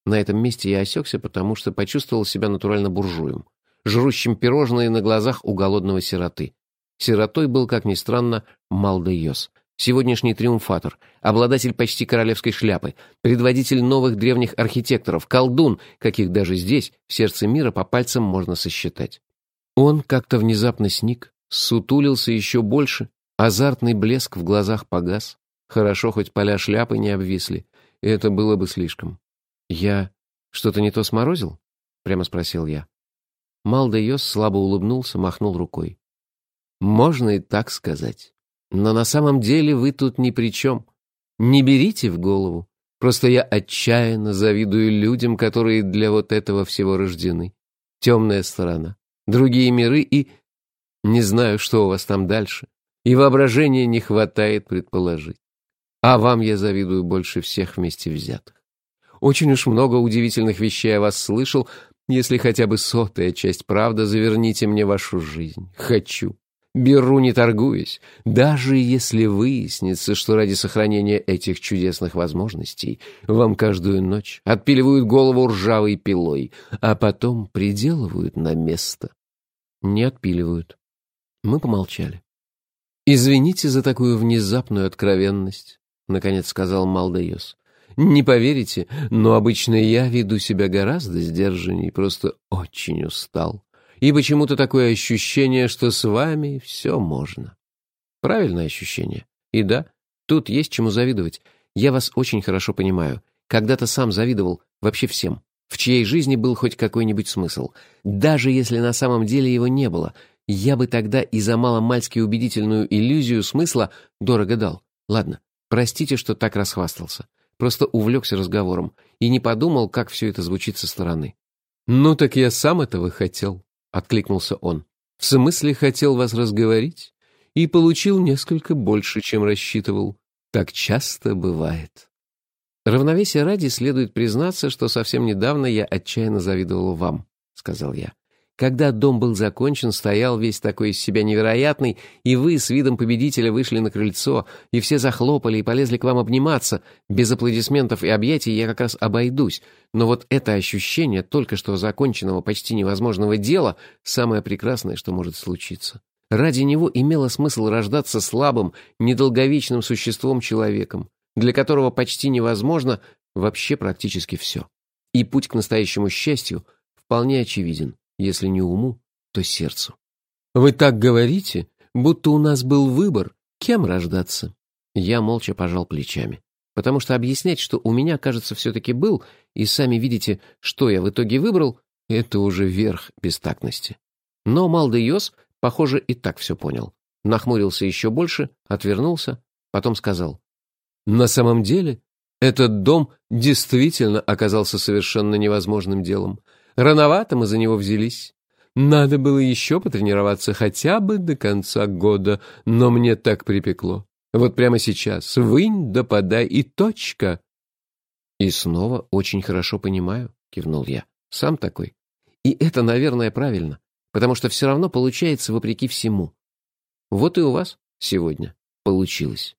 На этом месте я осекся, потому что почувствовал себя натурально буржуем, жрущим пирожные на глазах у голодного сироты. Сиротой был, как ни странно, Малдейос, сегодняшний триумфатор, обладатель почти королевской шляпы, предводитель новых древних архитекторов, колдун, каких даже здесь, в сердце мира, по пальцам можно сосчитать. Он как-то внезапно сник, сутулился еще больше, азартный блеск в глазах погас. Хорошо, хоть поля шляпы не обвисли, это было бы слишком. «Я что-то не то сморозил?» — прямо спросил я. Малдейос слабо улыбнулся, махнул рукой. «Можно и так сказать. Но на самом деле вы тут ни при чем. Не берите в голову. Просто я отчаянно завидую людям, которые для вот этого всего рождены. Темная сторона другие миры и... Не знаю, что у вас там дальше, и воображения не хватает предположить. А вам я завидую больше всех вместе взятых. Очень уж много удивительных вещей о вас слышал. Если хотя бы сотая часть правда, заверните мне вашу жизнь. Хочу. Беру, не торгуясь. Даже если выяснится, что ради сохранения этих чудесных возможностей вам каждую ночь отпиливают голову ржавой пилой, а потом приделывают на место. Не отпиливают. Мы помолчали. «Извините за такую внезапную откровенность», — наконец сказал Малдейос. «Не поверите, но обычно я веду себя гораздо сдержанней, просто очень устал. И почему-то такое ощущение, что с вами все можно». Правильное ощущение. И да, тут есть чему завидовать. Я вас очень хорошо понимаю. Когда-то сам завидовал вообще всем в чьей жизни был хоть какой-нибудь смысл. Даже если на самом деле его не было, я бы тогда и за маломальски убедительную иллюзию смысла дорого дал. Ладно, простите, что так расхвастался. Просто увлекся разговором и не подумал, как все это звучит со стороны. «Ну так я сам этого хотел», — откликнулся он. «В смысле хотел вас разговорить и получил несколько больше, чем рассчитывал. Так часто бывает». «Равновесие ради следует признаться, что совсем недавно я отчаянно завидовал вам», — сказал я. «Когда дом был закончен, стоял весь такой из себя невероятный, и вы с видом победителя вышли на крыльцо, и все захлопали и полезли к вам обниматься. Без аплодисментов и объятий я как раз обойдусь, но вот это ощущение только что законченного почти невозможного дела — самое прекрасное, что может случиться». Ради него имело смысл рождаться слабым, недолговечным существом-человеком для которого почти невозможно вообще практически все. И путь к настоящему счастью вполне очевиден, если не уму, то сердцу. «Вы так говорите, будто у нас был выбор, кем рождаться?» Я молча пожал плечами, потому что объяснять, что у меня, кажется, все-таки был, и сами видите, что я в итоге выбрал, это уже верх бестактности. Но Малдейос, похоже, и так все понял. Нахмурился еще больше, отвернулся, потом сказал. На самом деле, этот дом действительно оказался совершенно невозможным делом. Рановато мы за него взялись. Надо было еще потренироваться хотя бы до конца года, но мне так припекло. Вот прямо сейчас вынь да подай и точка. И снова очень хорошо понимаю, кивнул я. Сам такой. И это, наверное, правильно, потому что все равно получается вопреки всему. Вот и у вас сегодня получилось.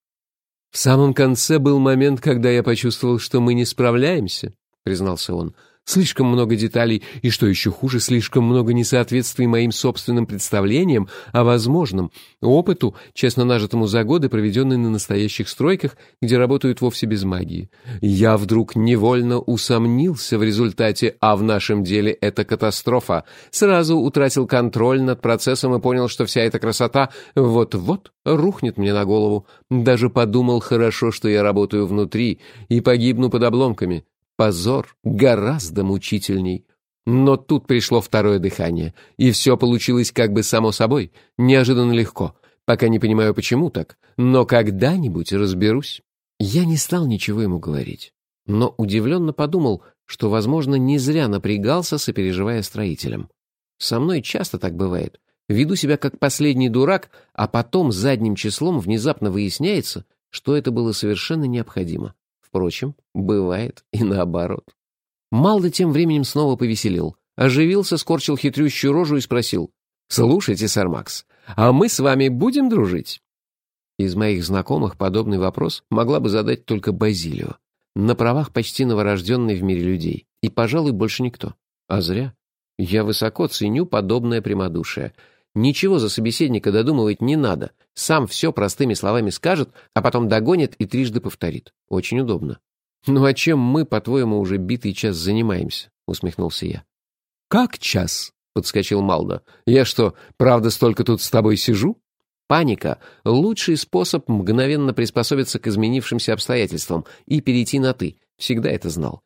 «В самом конце был момент, когда я почувствовал, что мы не справляемся», — признался он. Слишком много деталей, и, что еще хуже, слишком много несоответствий моим собственным представлениям о возможном, опыту, честно нажитому за годы, проведенные на настоящих стройках, где работают вовсе без магии. Я вдруг невольно усомнился в результате, а в нашем деле это катастрофа. Сразу утратил контроль над процессом и понял, что вся эта красота вот-вот рухнет мне на голову. Даже подумал, хорошо, что я работаю внутри и погибну под обломками. Позор гораздо мучительней. Но тут пришло второе дыхание, и все получилось как бы само собой, неожиданно легко. Пока не понимаю, почему так, но когда-нибудь разберусь. Я не стал ничего ему говорить, но удивленно подумал, что, возможно, не зря напрягался, сопереживая строителям. Со мной часто так бывает. Веду себя как последний дурак, а потом задним числом внезапно выясняется, что это было совершенно необходимо. Впрочем, бывает и наоборот. Малда тем временем снова повеселил. Оживился, скорчил хитрющую рожу и спросил. «Слушайте, сэр Макс, а мы с вами будем дружить?» Из моих знакомых подобный вопрос могла бы задать только Базилио. На правах почти новорожденной в мире людей. И, пожалуй, больше никто. А зря. Я высоко ценю подобное прямодушие. Ничего за собеседника додумывать не надо. Сам все простыми словами скажет, а потом догонит и трижды повторит. Очень удобно. «Ну а чем мы, по-твоему, уже битый час занимаемся?» — усмехнулся я. «Как час?» — подскочил Малда. «Я что, правда столько тут с тобой сижу?» Паника — лучший способ мгновенно приспособиться к изменившимся обстоятельствам и перейти на «ты». Всегда это знал.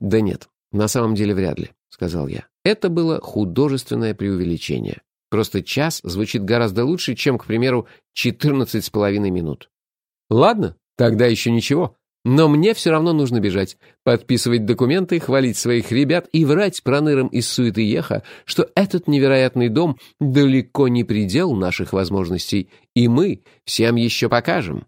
«Да нет, на самом деле вряд ли», — сказал я. Это было художественное преувеличение. Просто час звучит гораздо лучше, чем, к примеру, 14 с половиной минут. Ладно, тогда еще ничего. Но мне все равно нужно бежать, подписывать документы, хвалить своих ребят и врать пронырам из суеты еха, что этот невероятный дом далеко не предел наших возможностей, и мы всем еще покажем.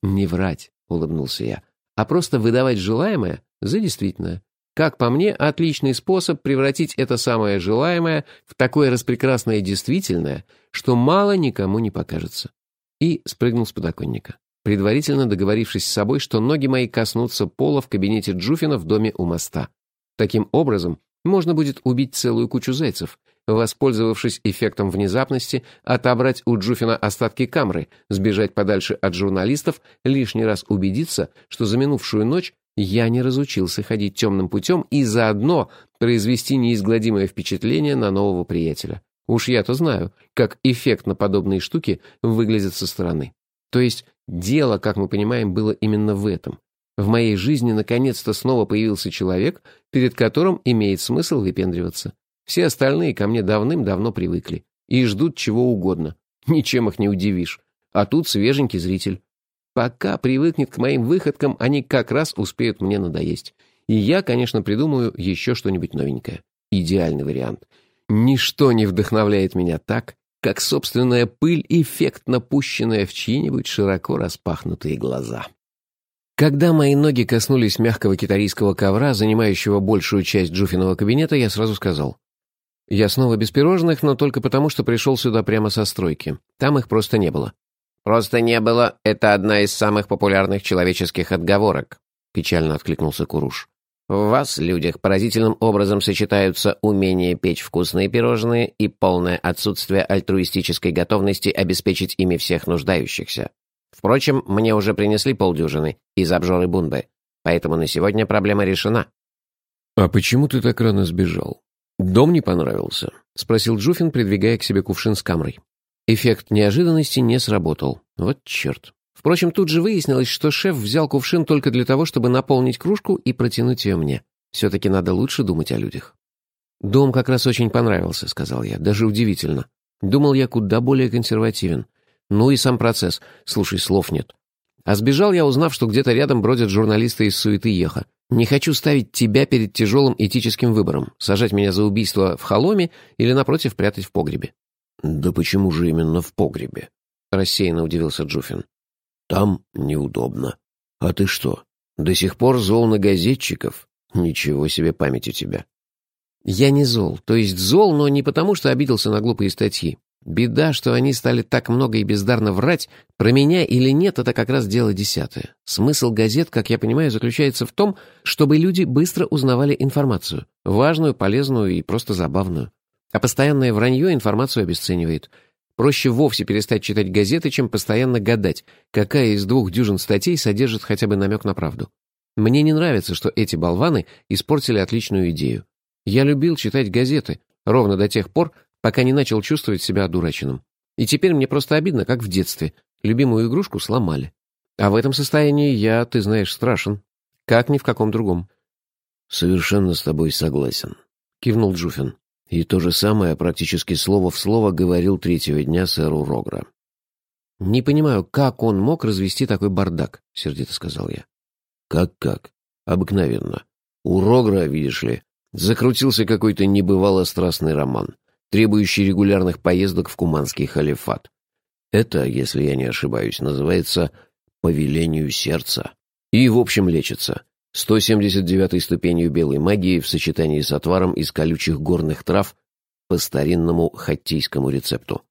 Не врать, улыбнулся я, а просто выдавать желаемое за действительное. Как по мне, отличный способ превратить это самое желаемое в такое распрекрасное действительное, что мало никому не покажется. И спрыгнул с подоконника, предварительно договорившись с собой, что ноги мои коснутся пола в кабинете Джуфина в доме у моста. Таким образом, можно будет убить целую кучу зайцев, воспользовавшись эффектом внезапности, отобрать у Джуфина остатки камры, сбежать подальше от журналистов, лишний раз убедиться, что за минувшую ночь я не разучился ходить темным путем и заодно произвести неизгладимое впечатление на нового приятеля. Уж я-то знаю, как эффектно подобные штуки выглядят со стороны. То есть дело, как мы понимаем, было именно в этом. В моей жизни наконец-то снова появился человек, перед которым имеет смысл выпендриваться. Все остальные ко мне давным-давно привыкли и ждут чего угодно. Ничем их не удивишь. А тут свеженький зритель. Пока привыкнет к моим выходкам, они как раз успеют мне надоесть. И я, конечно, придумаю еще что-нибудь новенькое. Идеальный вариант. Ничто не вдохновляет меня так, как собственная пыль, эффектно пущенная в чьи-нибудь широко распахнутые глаза. Когда мои ноги коснулись мягкого китайского ковра, занимающего большую часть Джуфиного кабинета, я сразу сказал. Я снова без пирожных, но только потому, что пришел сюда прямо со стройки. Там их просто не было. «Просто не было» — это одна из самых популярных человеческих отговорок», — печально откликнулся Куруш. «В вас, людях, поразительным образом сочетаются умение печь вкусные пирожные и полное отсутствие альтруистической готовности обеспечить ими всех нуждающихся. Впрочем, мне уже принесли полдюжины из обжоры Бунбы, поэтому на сегодня проблема решена». «А почему ты так рано сбежал? Дом не понравился?» — спросил Джуфин, придвигая к себе кувшин с камрой. Эффект неожиданности не сработал. Вот черт. Впрочем, тут же выяснилось, что шеф взял кувшин только для того, чтобы наполнить кружку и протянуть ее мне. Все-таки надо лучше думать о людях. «Дом как раз очень понравился», — сказал я. «Даже удивительно. Думал я куда более консервативен. Ну и сам процесс. Слушай, слов нет. А сбежал я, узнав, что где-то рядом бродят журналисты из суеты Еха. Не хочу ставить тебя перед тяжелым этическим выбором, сажать меня за убийство в холоме или, напротив, прятать в погребе. «Да почему же именно в погребе?» — рассеянно удивился Джуфин. «Там неудобно. А ты что, до сих пор зол на газетчиков? Ничего себе память у тебя». «Я не зол. То есть зол, но не потому, что обиделся на глупые статьи. Беда, что они стали так много и бездарно врать, про меня или нет, это как раз дело десятое. Смысл газет, как я понимаю, заключается в том, чтобы люди быстро узнавали информацию. Важную, полезную и просто забавную. А постоянное вранье информацию обесценивает. Проще вовсе перестать читать газеты, чем постоянно гадать, какая из двух дюжин статей содержит хотя бы намек на правду. Мне не нравится, что эти болваны испортили отличную идею. Я любил читать газеты, ровно до тех пор, пока не начал чувствовать себя одураченным. И теперь мне просто обидно, как в детстве. Любимую игрушку сломали. А в этом состоянии я, ты знаешь, страшен. Как ни в каком другом. «Совершенно с тобой согласен», — кивнул Джуфин. И то же самое практически слово в слово говорил третьего дня сэру Рогра. «Не понимаю, как он мог развести такой бардак?» — сердито сказал я. «Как-как? Обыкновенно. У Рогра, видишь ли, закрутился какой-то небывало страстный роман, требующий регулярных поездок в Куманский халифат. Это, если я не ошибаюсь, называется «по велению сердца». И, в общем, лечится. 179-й ступенью белой магии в сочетании с отваром из колючих горных трав по старинному хаттийскому рецепту.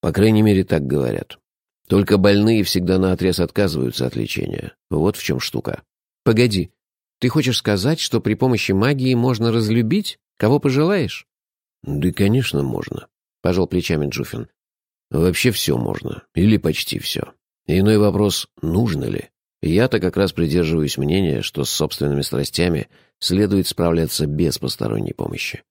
По крайней мере, так говорят. Только больные всегда наотрез отказываются от лечения. Вот в чем штука. Погоди, ты хочешь сказать, что при помощи магии можно разлюбить, кого пожелаешь? Да, конечно, можно, пожал плечами Джуфин. Вообще все можно, или почти все. Иной вопрос, нужно ли? Я-то как раз придерживаюсь мнения, что с собственными страстями следует справляться без посторонней помощи.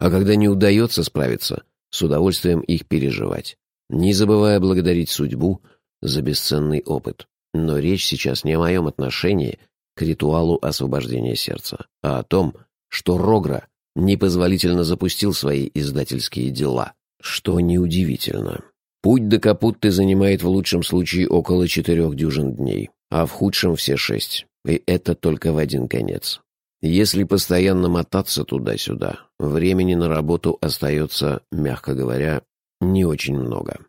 А когда не удается справиться, с удовольствием их переживать, не забывая благодарить судьбу за бесценный опыт. Но речь сейчас не о моем отношении к ритуалу освобождения сердца, а о том, что Рогра непозволительно запустил свои издательские дела, что неудивительно. Путь до Капутты занимает в лучшем случае около четырех дюжин дней а в худшем все шесть. И это только в один конец. Если постоянно мотаться туда-сюда, времени на работу остается, мягко говоря, не очень много.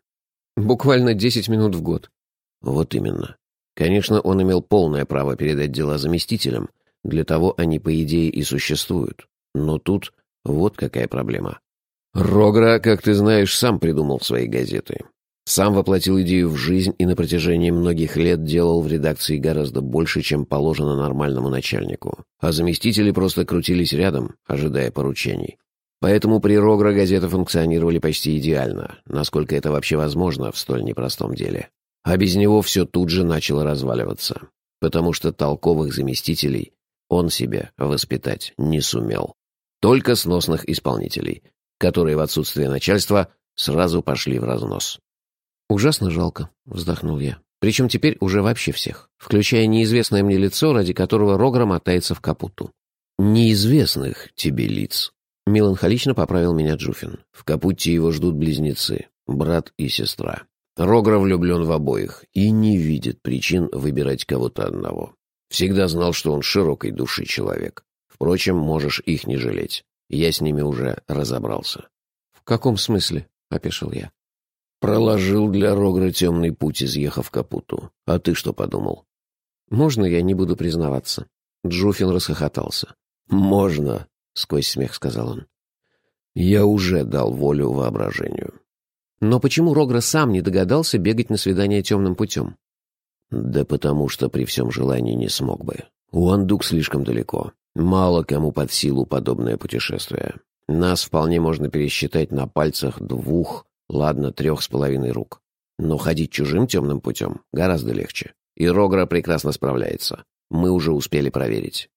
Буквально десять минут в год. Вот именно. Конечно, он имел полное право передать дела заместителям. Для того они, по идее, и существуют. Но тут вот какая проблема. Рогра, как ты знаешь, сам придумал свои газеты. Сам воплотил идею в жизнь и на протяжении многих лет делал в редакции гораздо больше, чем положено нормальному начальнику. А заместители просто крутились рядом, ожидая поручений. Поэтому при Рогра газеты функционировали почти идеально, насколько это вообще возможно в столь непростом деле. А без него все тут же начало разваливаться, потому что толковых заместителей он себе воспитать не сумел. Только сносных исполнителей, которые в отсутствие начальства сразу пошли в разнос. «Ужасно жалко», — вздохнул я. «Причем теперь уже вообще всех, включая неизвестное мне лицо, ради которого Рогра мотается в капуту». «Неизвестных тебе лиц», — меланхолично поправил меня Джуфин. «В капуте его ждут близнецы, брат и сестра. Рогра влюблен в обоих и не видит причин выбирать кого-то одного. Всегда знал, что он широкой души человек. Впрочем, можешь их не жалеть. Я с ними уже разобрался». «В каком смысле?» — опешил я. Проложил для Рогра темный путь, изъехав Капуту. А ты что подумал? Можно я не буду признаваться? Джуфин расхохотался. Можно, сквозь смех сказал он. Я уже дал волю воображению. Но почему Рогра сам не догадался бегать на свидание темным путем? Да потому что при всем желании не смог бы. Уандук слишком далеко. Мало кому под силу подобное путешествие. Нас вполне можно пересчитать на пальцах двух Ладно, трех с половиной рук. Но ходить чужим темным путем гораздо легче. И Рогра прекрасно справляется. Мы уже успели проверить.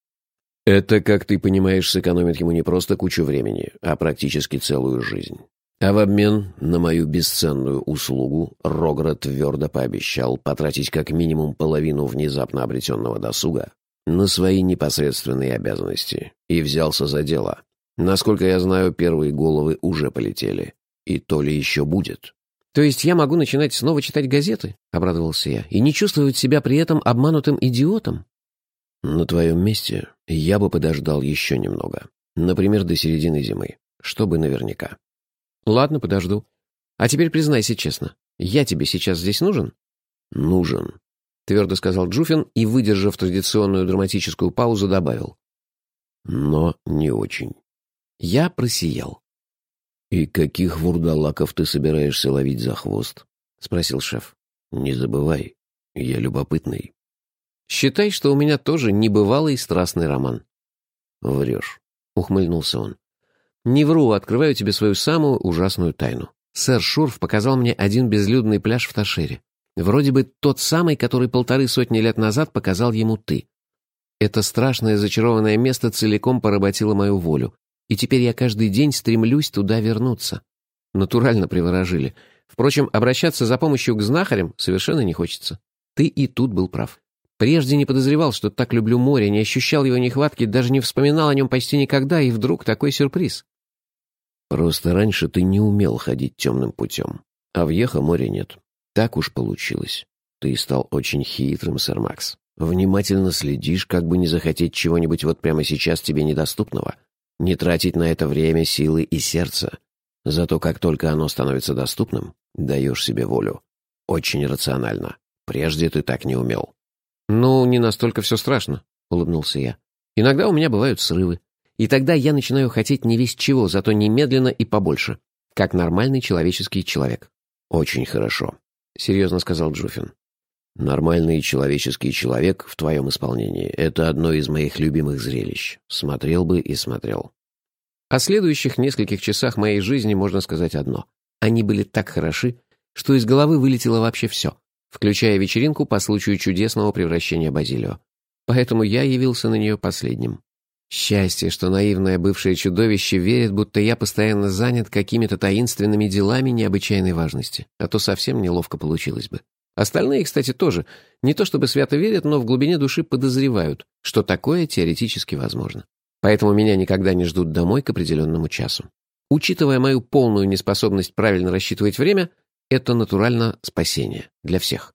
Это, как ты понимаешь, сэкономит ему не просто кучу времени, а практически целую жизнь. А в обмен на мою бесценную услугу Рогра твердо пообещал потратить как минимум половину внезапно обретенного досуга на свои непосредственные обязанности и взялся за дело. Насколько я знаю, первые головы уже полетели. И то ли еще будет. «То есть я могу начинать снова читать газеты?» — обрадовался я. «И не чувствовать себя при этом обманутым идиотом?» «На твоем месте я бы подождал еще немного. Например, до середины зимы. Чтобы наверняка». «Ладно, подожду. А теперь признайся честно. Я тебе сейчас здесь нужен?» «Нужен», — твердо сказал Джуфин и, выдержав традиционную драматическую паузу, добавил. «Но не очень». Я просиял. «И каких вурдалаков ты собираешься ловить за хвост?» — спросил шеф. «Не забывай, я любопытный». «Считай, что у меня тоже небывалый страстный роман». «Врешь», — ухмыльнулся он. «Не вру, открываю тебе свою самую ужасную тайну. Сэр Шурф показал мне один безлюдный пляж в Ташере. Вроде бы тот самый, который полторы сотни лет назад показал ему ты. Это страшное зачарованное место целиком поработило мою волю и теперь я каждый день стремлюсь туда вернуться. Натурально приворожили. Впрочем, обращаться за помощью к знахарям совершенно не хочется. Ты и тут был прав. Прежде не подозревал, что так люблю море, не ощущал его нехватки, даже не вспоминал о нем почти никогда, и вдруг такой сюрприз. Просто раньше ты не умел ходить темным путем, а в Ехо моря нет. Так уж получилось. Ты стал очень хитрым, сэр Макс. Внимательно следишь, как бы не захотеть чего-нибудь вот прямо сейчас тебе недоступного. Не тратить на это время, силы и сердце. Зато как только оно становится доступным, даешь себе волю. Очень рационально. Прежде ты так не умел. «Ну, не настолько все страшно», — улыбнулся я. «Иногда у меня бывают срывы. И тогда я начинаю хотеть не весь чего, зато немедленно и побольше. Как нормальный человеческий человек». «Очень хорошо», — серьезно сказал Джуфин. «Нормальный человеческий человек в твоем исполнении — это одно из моих любимых зрелищ. Смотрел бы и смотрел». О следующих нескольких часах моей жизни можно сказать одно. Они были так хороши, что из головы вылетело вообще все, включая вечеринку по случаю чудесного превращения Базилио. Поэтому я явился на нее последним. Счастье, что наивное бывшее чудовище верит, будто я постоянно занят какими-то таинственными делами необычайной важности, а то совсем неловко получилось бы. Остальные, кстати, тоже. Не то чтобы свято верят, но в глубине души подозревают, что такое теоретически возможно. Поэтому меня никогда не ждут домой к определенному часу. Учитывая мою полную неспособность правильно рассчитывать время, это натурально спасение для всех.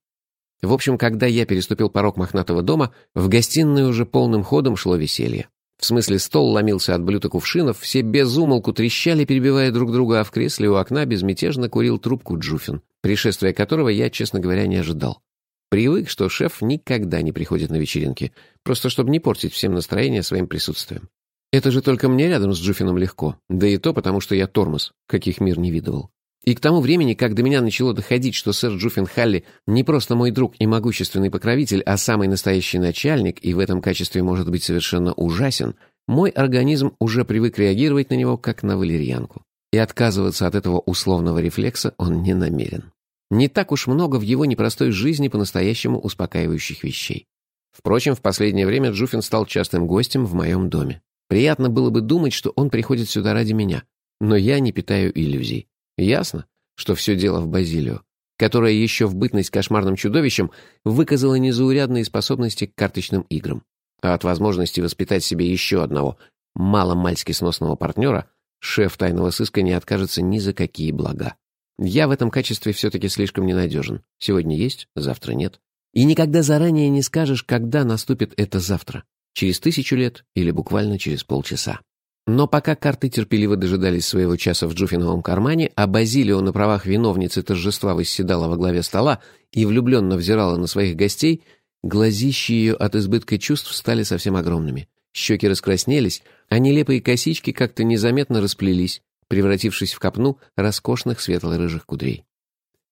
В общем, когда я переступил порог мохнатого дома, в гостиной уже полным ходом шло веселье. В смысле, стол ломился от блюд кувшинов, все без умолку трещали, перебивая друг друга, а в кресле у окна безмятежно курил трубку Джуфин, пришествия которого я, честно говоря, не ожидал. Привык, что шеф никогда не приходит на вечеринки, просто чтобы не портить всем настроение своим присутствием. Это же только мне рядом с Джуфином легко, да и то потому, что я тормоз, каких мир не видывал. И к тому времени, как до меня начало доходить, что сэр Джуффин Халли не просто мой друг и могущественный покровитель, а самый настоящий начальник, и в этом качестве может быть совершенно ужасен, мой организм уже привык реагировать на него как на валерьянку. И отказываться от этого условного рефлекса он не намерен. Не так уж много в его непростой жизни по-настоящему успокаивающих вещей. Впрочем, в последнее время Джуфин стал частым гостем в моем доме. Приятно было бы думать, что он приходит сюда ради меня, но я не питаю иллюзий. Ясно, что все дело в Базилио, которая еще в бытность кошмарным чудовищем выказала незаурядные способности к карточным играм. А от возможности воспитать себе еще одного маломальски сносного партнера шеф тайного сыска не откажется ни за какие блага. Я в этом качестве все-таки слишком ненадежен. Сегодня есть, завтра нет. И никогда заранее не скажешь, когда наступит это завтра. Через тысячу лет или буквально через полчаса. Но пока карты терпеливо дожидались своего часа в Джуфиновом кармане, а Базилио на правах виновницы торжества восседала во главе стола и влюбленно взирала на своих гостей, глазищи ее от избытка чувств стали совсем огромными. Щеки раскраснелись, а нелепые косички как-то незаметно расплелись, превратившись в копну роскошных светло-рыжих кудрей.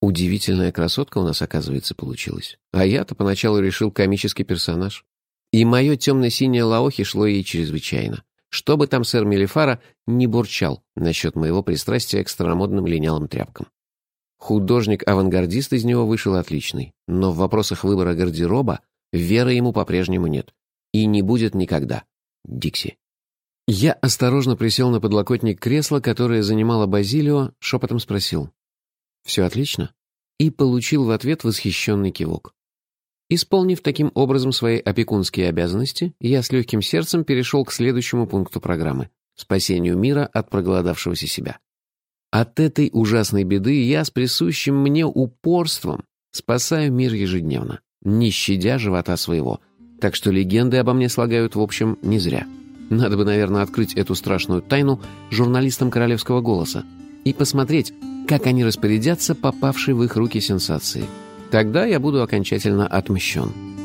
Удивительная красотка у нас, оказывается, получилась. А я-то поначалу решил комический персонаж. И мое темно-синее лаохи шло ей чрезвычайно. Что бы там сэр Мелифара не бурчал насчет моего пристрастия к старомодным линялым тряпкам. Художник-авангардист из него вышел отличный, но в вопросах выбора гардероба веры ему по-прежнему нет. И не будет никогда. Дикси. Я осторожно присел на подлокотник кресла, которое занимала Базилио, шепотом спросил. «Все отлично?» И получил в ответ восхищенный кивок. Исполнив таким образом свои опекунские обязанности, я с легким сердцем перешел к следующему пункту программы — спасению мира от проголодавшегося себя. От этой ужасной беды я с присущим мне упорством спасаю мир ежедневно, не щадя живота своего. Так что легенды обо мне слагают, в общем, не зря. Надо бы, наверное, открыть эту страшную тайну журналистам «Королевского голоса» и посмотреть, как они распорядятся попавшей в их руки сенсации — Тогда я буду окончательно отмщен.